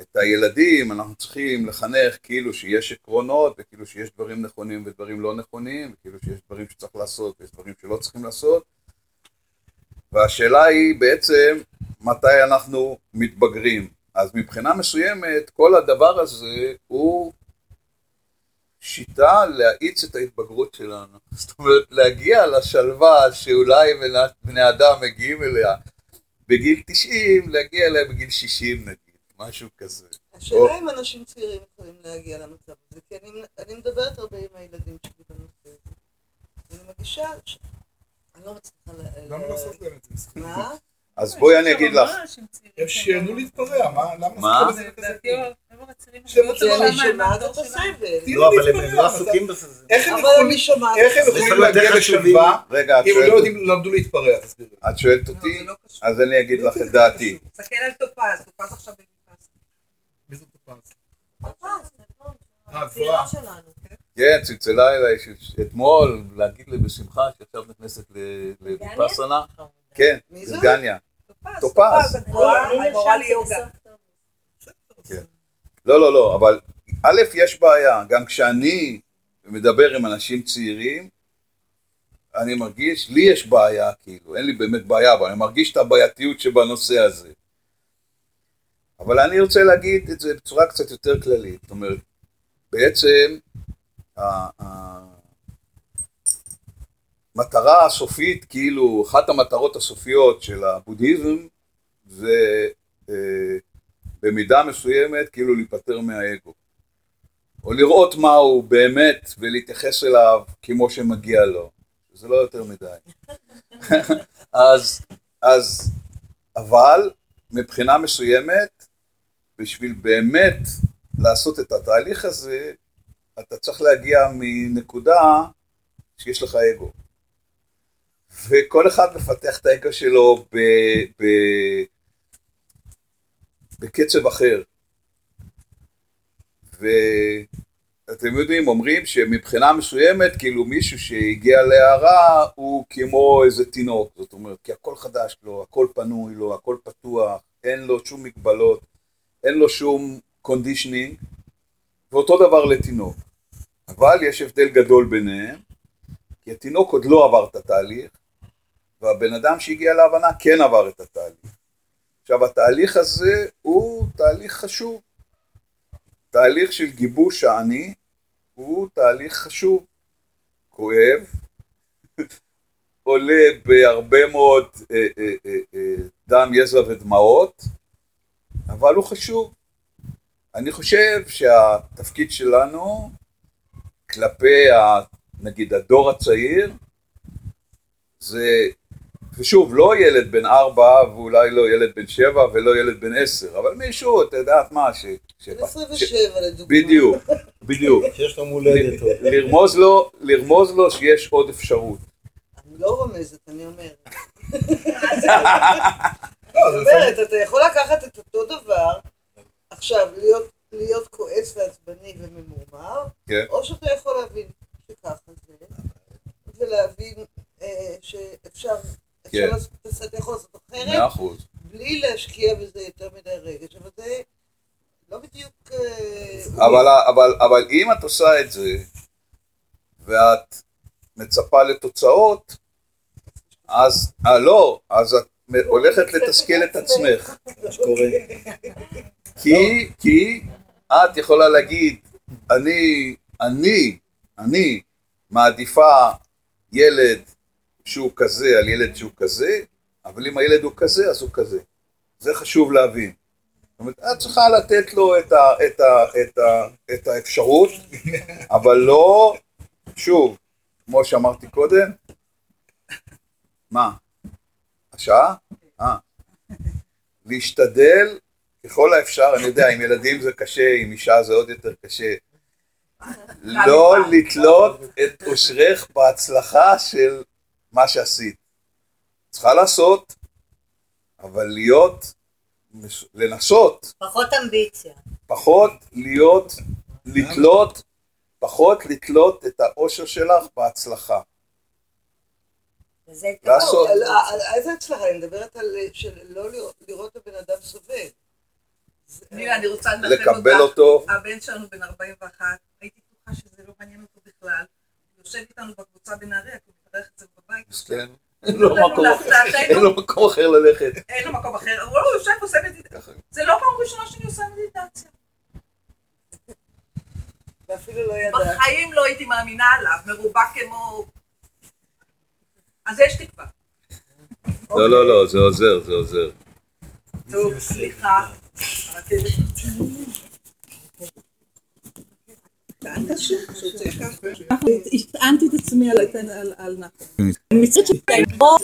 את הילדים אנחנו צריכים לחנך כאילו שיש עקרונות, וכאילו שיש דברים נכונים ודברים לא נכונים, וכאילו שיש דברים שצריך לעשות ויש דברים שלא צריכים לעשות. והשאלה היא בעצם, מתי אנחנו מתבגרים. אז מבחינה מסוימת, כל הדבר הזה הוא שיטה להאיץ את ההתבגרות שלנו. זאת אומרת, להגיע לשלווה שאולי בני- בני אדם מגיעים אליה בגיל 90, להגיע אליה בגיל 60 נגיד, משהו כזה. השאלה אם אנשים צעירים יכולים להגיע למצב הזה, כי אני, אני מדברת הרבה עם הילדים שלי בנושא הזה. אני מרגישה ש... אני לא מצליחה ל... למה לעשות להם את זה? מה? אז בואי אני אגיד לך, הם שיהנו להתפרע, מה? למה כזה? לא, אבל הם- לא עסוקים בזה. איך הם יכולים- זה. להגיע. לשלווה אם הם לא שואלת, יודעים, למדו להתפרע? את שואלת לא, אותי? זה לא. אז אני אגיד לך את דעתי. תסתכל על טופז, טופז עכשיו. מי. כן, צלצלה אליי אתמול, להגיד לי בשמחה שעכשיו נכנסת לוויפאסנה. כן, מי זאת? טופז, ליוגה. בסוף טוב. לא, לא, לא, אבל א', יש בעיה, גם כשאני מדבר עם אנשים צעירים, אני מרגיש, לי יש בעיה, כאילו, אין לי באמת בעיה, אבל אני מרגיש את הבעייתיות שבנושא הזה. אבל אני רוצה להגיד את זה בצורה קצת יותר כללית, זאת אומרת, בעצם, ה- ה- המטרה הסופית, כאילו, אחת המטרות הסופיות של הבודהיזם זה אה, במידה מסוימת כאילו להיפטר מהאגו. או לראות מה הוא באמת ולהתייחס אליו כמו שמגיע לו. זה לא יותר מדי. אז, אז, אבל מבחינה מסוימת, בשביל באמת לעשות את התהליך הזה, אתה צריך להגיע מנקודה שיש לך אגו. וכל אחד מפתח את האגו שלו ב, ב, בקצב אחר. ואתם יודעים, אומרים שמבחינה מסוימת, כאילו מישהו שהגיע להארה הוא כמו איזה תינוק, זאת אומרת, כי הכל חדש לו, הכל פנוי לו, הכל פתוח, אין לו שום מגבלות, אין לו שום conditioning, ואותו דבר לתינוק. אבל יש הבדל גדול ביניהם, כי התינוק עוד לא עבר את התהליך, והבן אדם שהגיע להבנה כן עבר את התהליך. עכשיו התהליך הזה הוא תהליך חשוב. תהליך של גיבוש האני הוא תהליך חשוב, כואב, עולה בהרבה מאוד אה, אה, אה, אה, דם, יזע ודמעות, אבל הוא חשוב. אני חושב שהתפקיד שלנו כלפי, ה, נגיד, הדור הצעיר, זה ושוב, לא ילד בן ארבע, ואולי לא ילד בן שבע, ולא ילד בן עשר, אבל מישהו, את יודעת מה, ש... בן ש... 27 לדוגמה. בדיוק, בדיוק. שיש לו מולדת. לרמוז לו, לרמוז לו שיש עוד אפשרות. אני לא רומזת, אני אומרת. לפעמים... אומרת, אתה יכול לקחת את אותו דבר, עכשיו, להיות, כועס ועצבני וממורמר, כן. או שאתה יכול להבין שככה זה, ולהבין אה, שאפשר. אפשר לעשות, אתה יכול לעשות אחרת. בלי להשקיע בזה יותר מדי רגש, אבל זה לא בדיוק... אה, אבל, אבל, אבל אם את עושה את זה, ואת מצפה לתוצאות, אז, אה, לא, אז את הולכת לתסכל את עצמך. כי, כי את יכולה להגיד, אני, אני, אני מעדיפה ילד שהוא כזה על ילד שהוא כזה, אבל אם הילד הוא כזה, אז הוא כזה. זה חשוב להבין. זאת אומרת, את צריכה לתת לו את, ה, את, ה, את, ה, את האפשרות, אבל לא, שוב, כמו שאמרתי קודם, מה? השעה? אה. להשתדל ככל האפשר, אני יודע, עם ילדים זה קשה, עם אישה זה עוד יותר קשה. לא לתלות את אושרך בהצלחה של מה שעשית. צריכה לעשות, אבל להיות, לנסות, פחות אמביציה. פחות להיות, לתלות, פחות לתלות את האושר שלך בהצלחה. וזה לעשות. על- על- על איזה הצלחה? אני מדברת על של לא לראות- לראות את הבן אדם סובל. זה- נינה, אני רוצה לנחם אותך. לקבל אותו, הבן שלנו בן 41, הייתי בטוחה שזה לא מעניין אותו בכלל. הוא יושב איתנו בקבוצה בנהריה, כי הוא מתארח אצלנו בבית. מסכן, אין לו לא, מקום לא, אחר- ללכת. אין לו מקום אחר, הוא יושב ועושה מדיטציה. זה לא פעם ראשונה שאני עושה מדיטציה. ואפילו לא ידעת. בחיים לא הייתי מאמינה עליו, מרובע כמו... אז יש תקווה. לא, לא, לא, זה עוזר, זה עוזר. טוב, סליחה. הטענתי את עצמי על- על על. אני מצטערת שרוב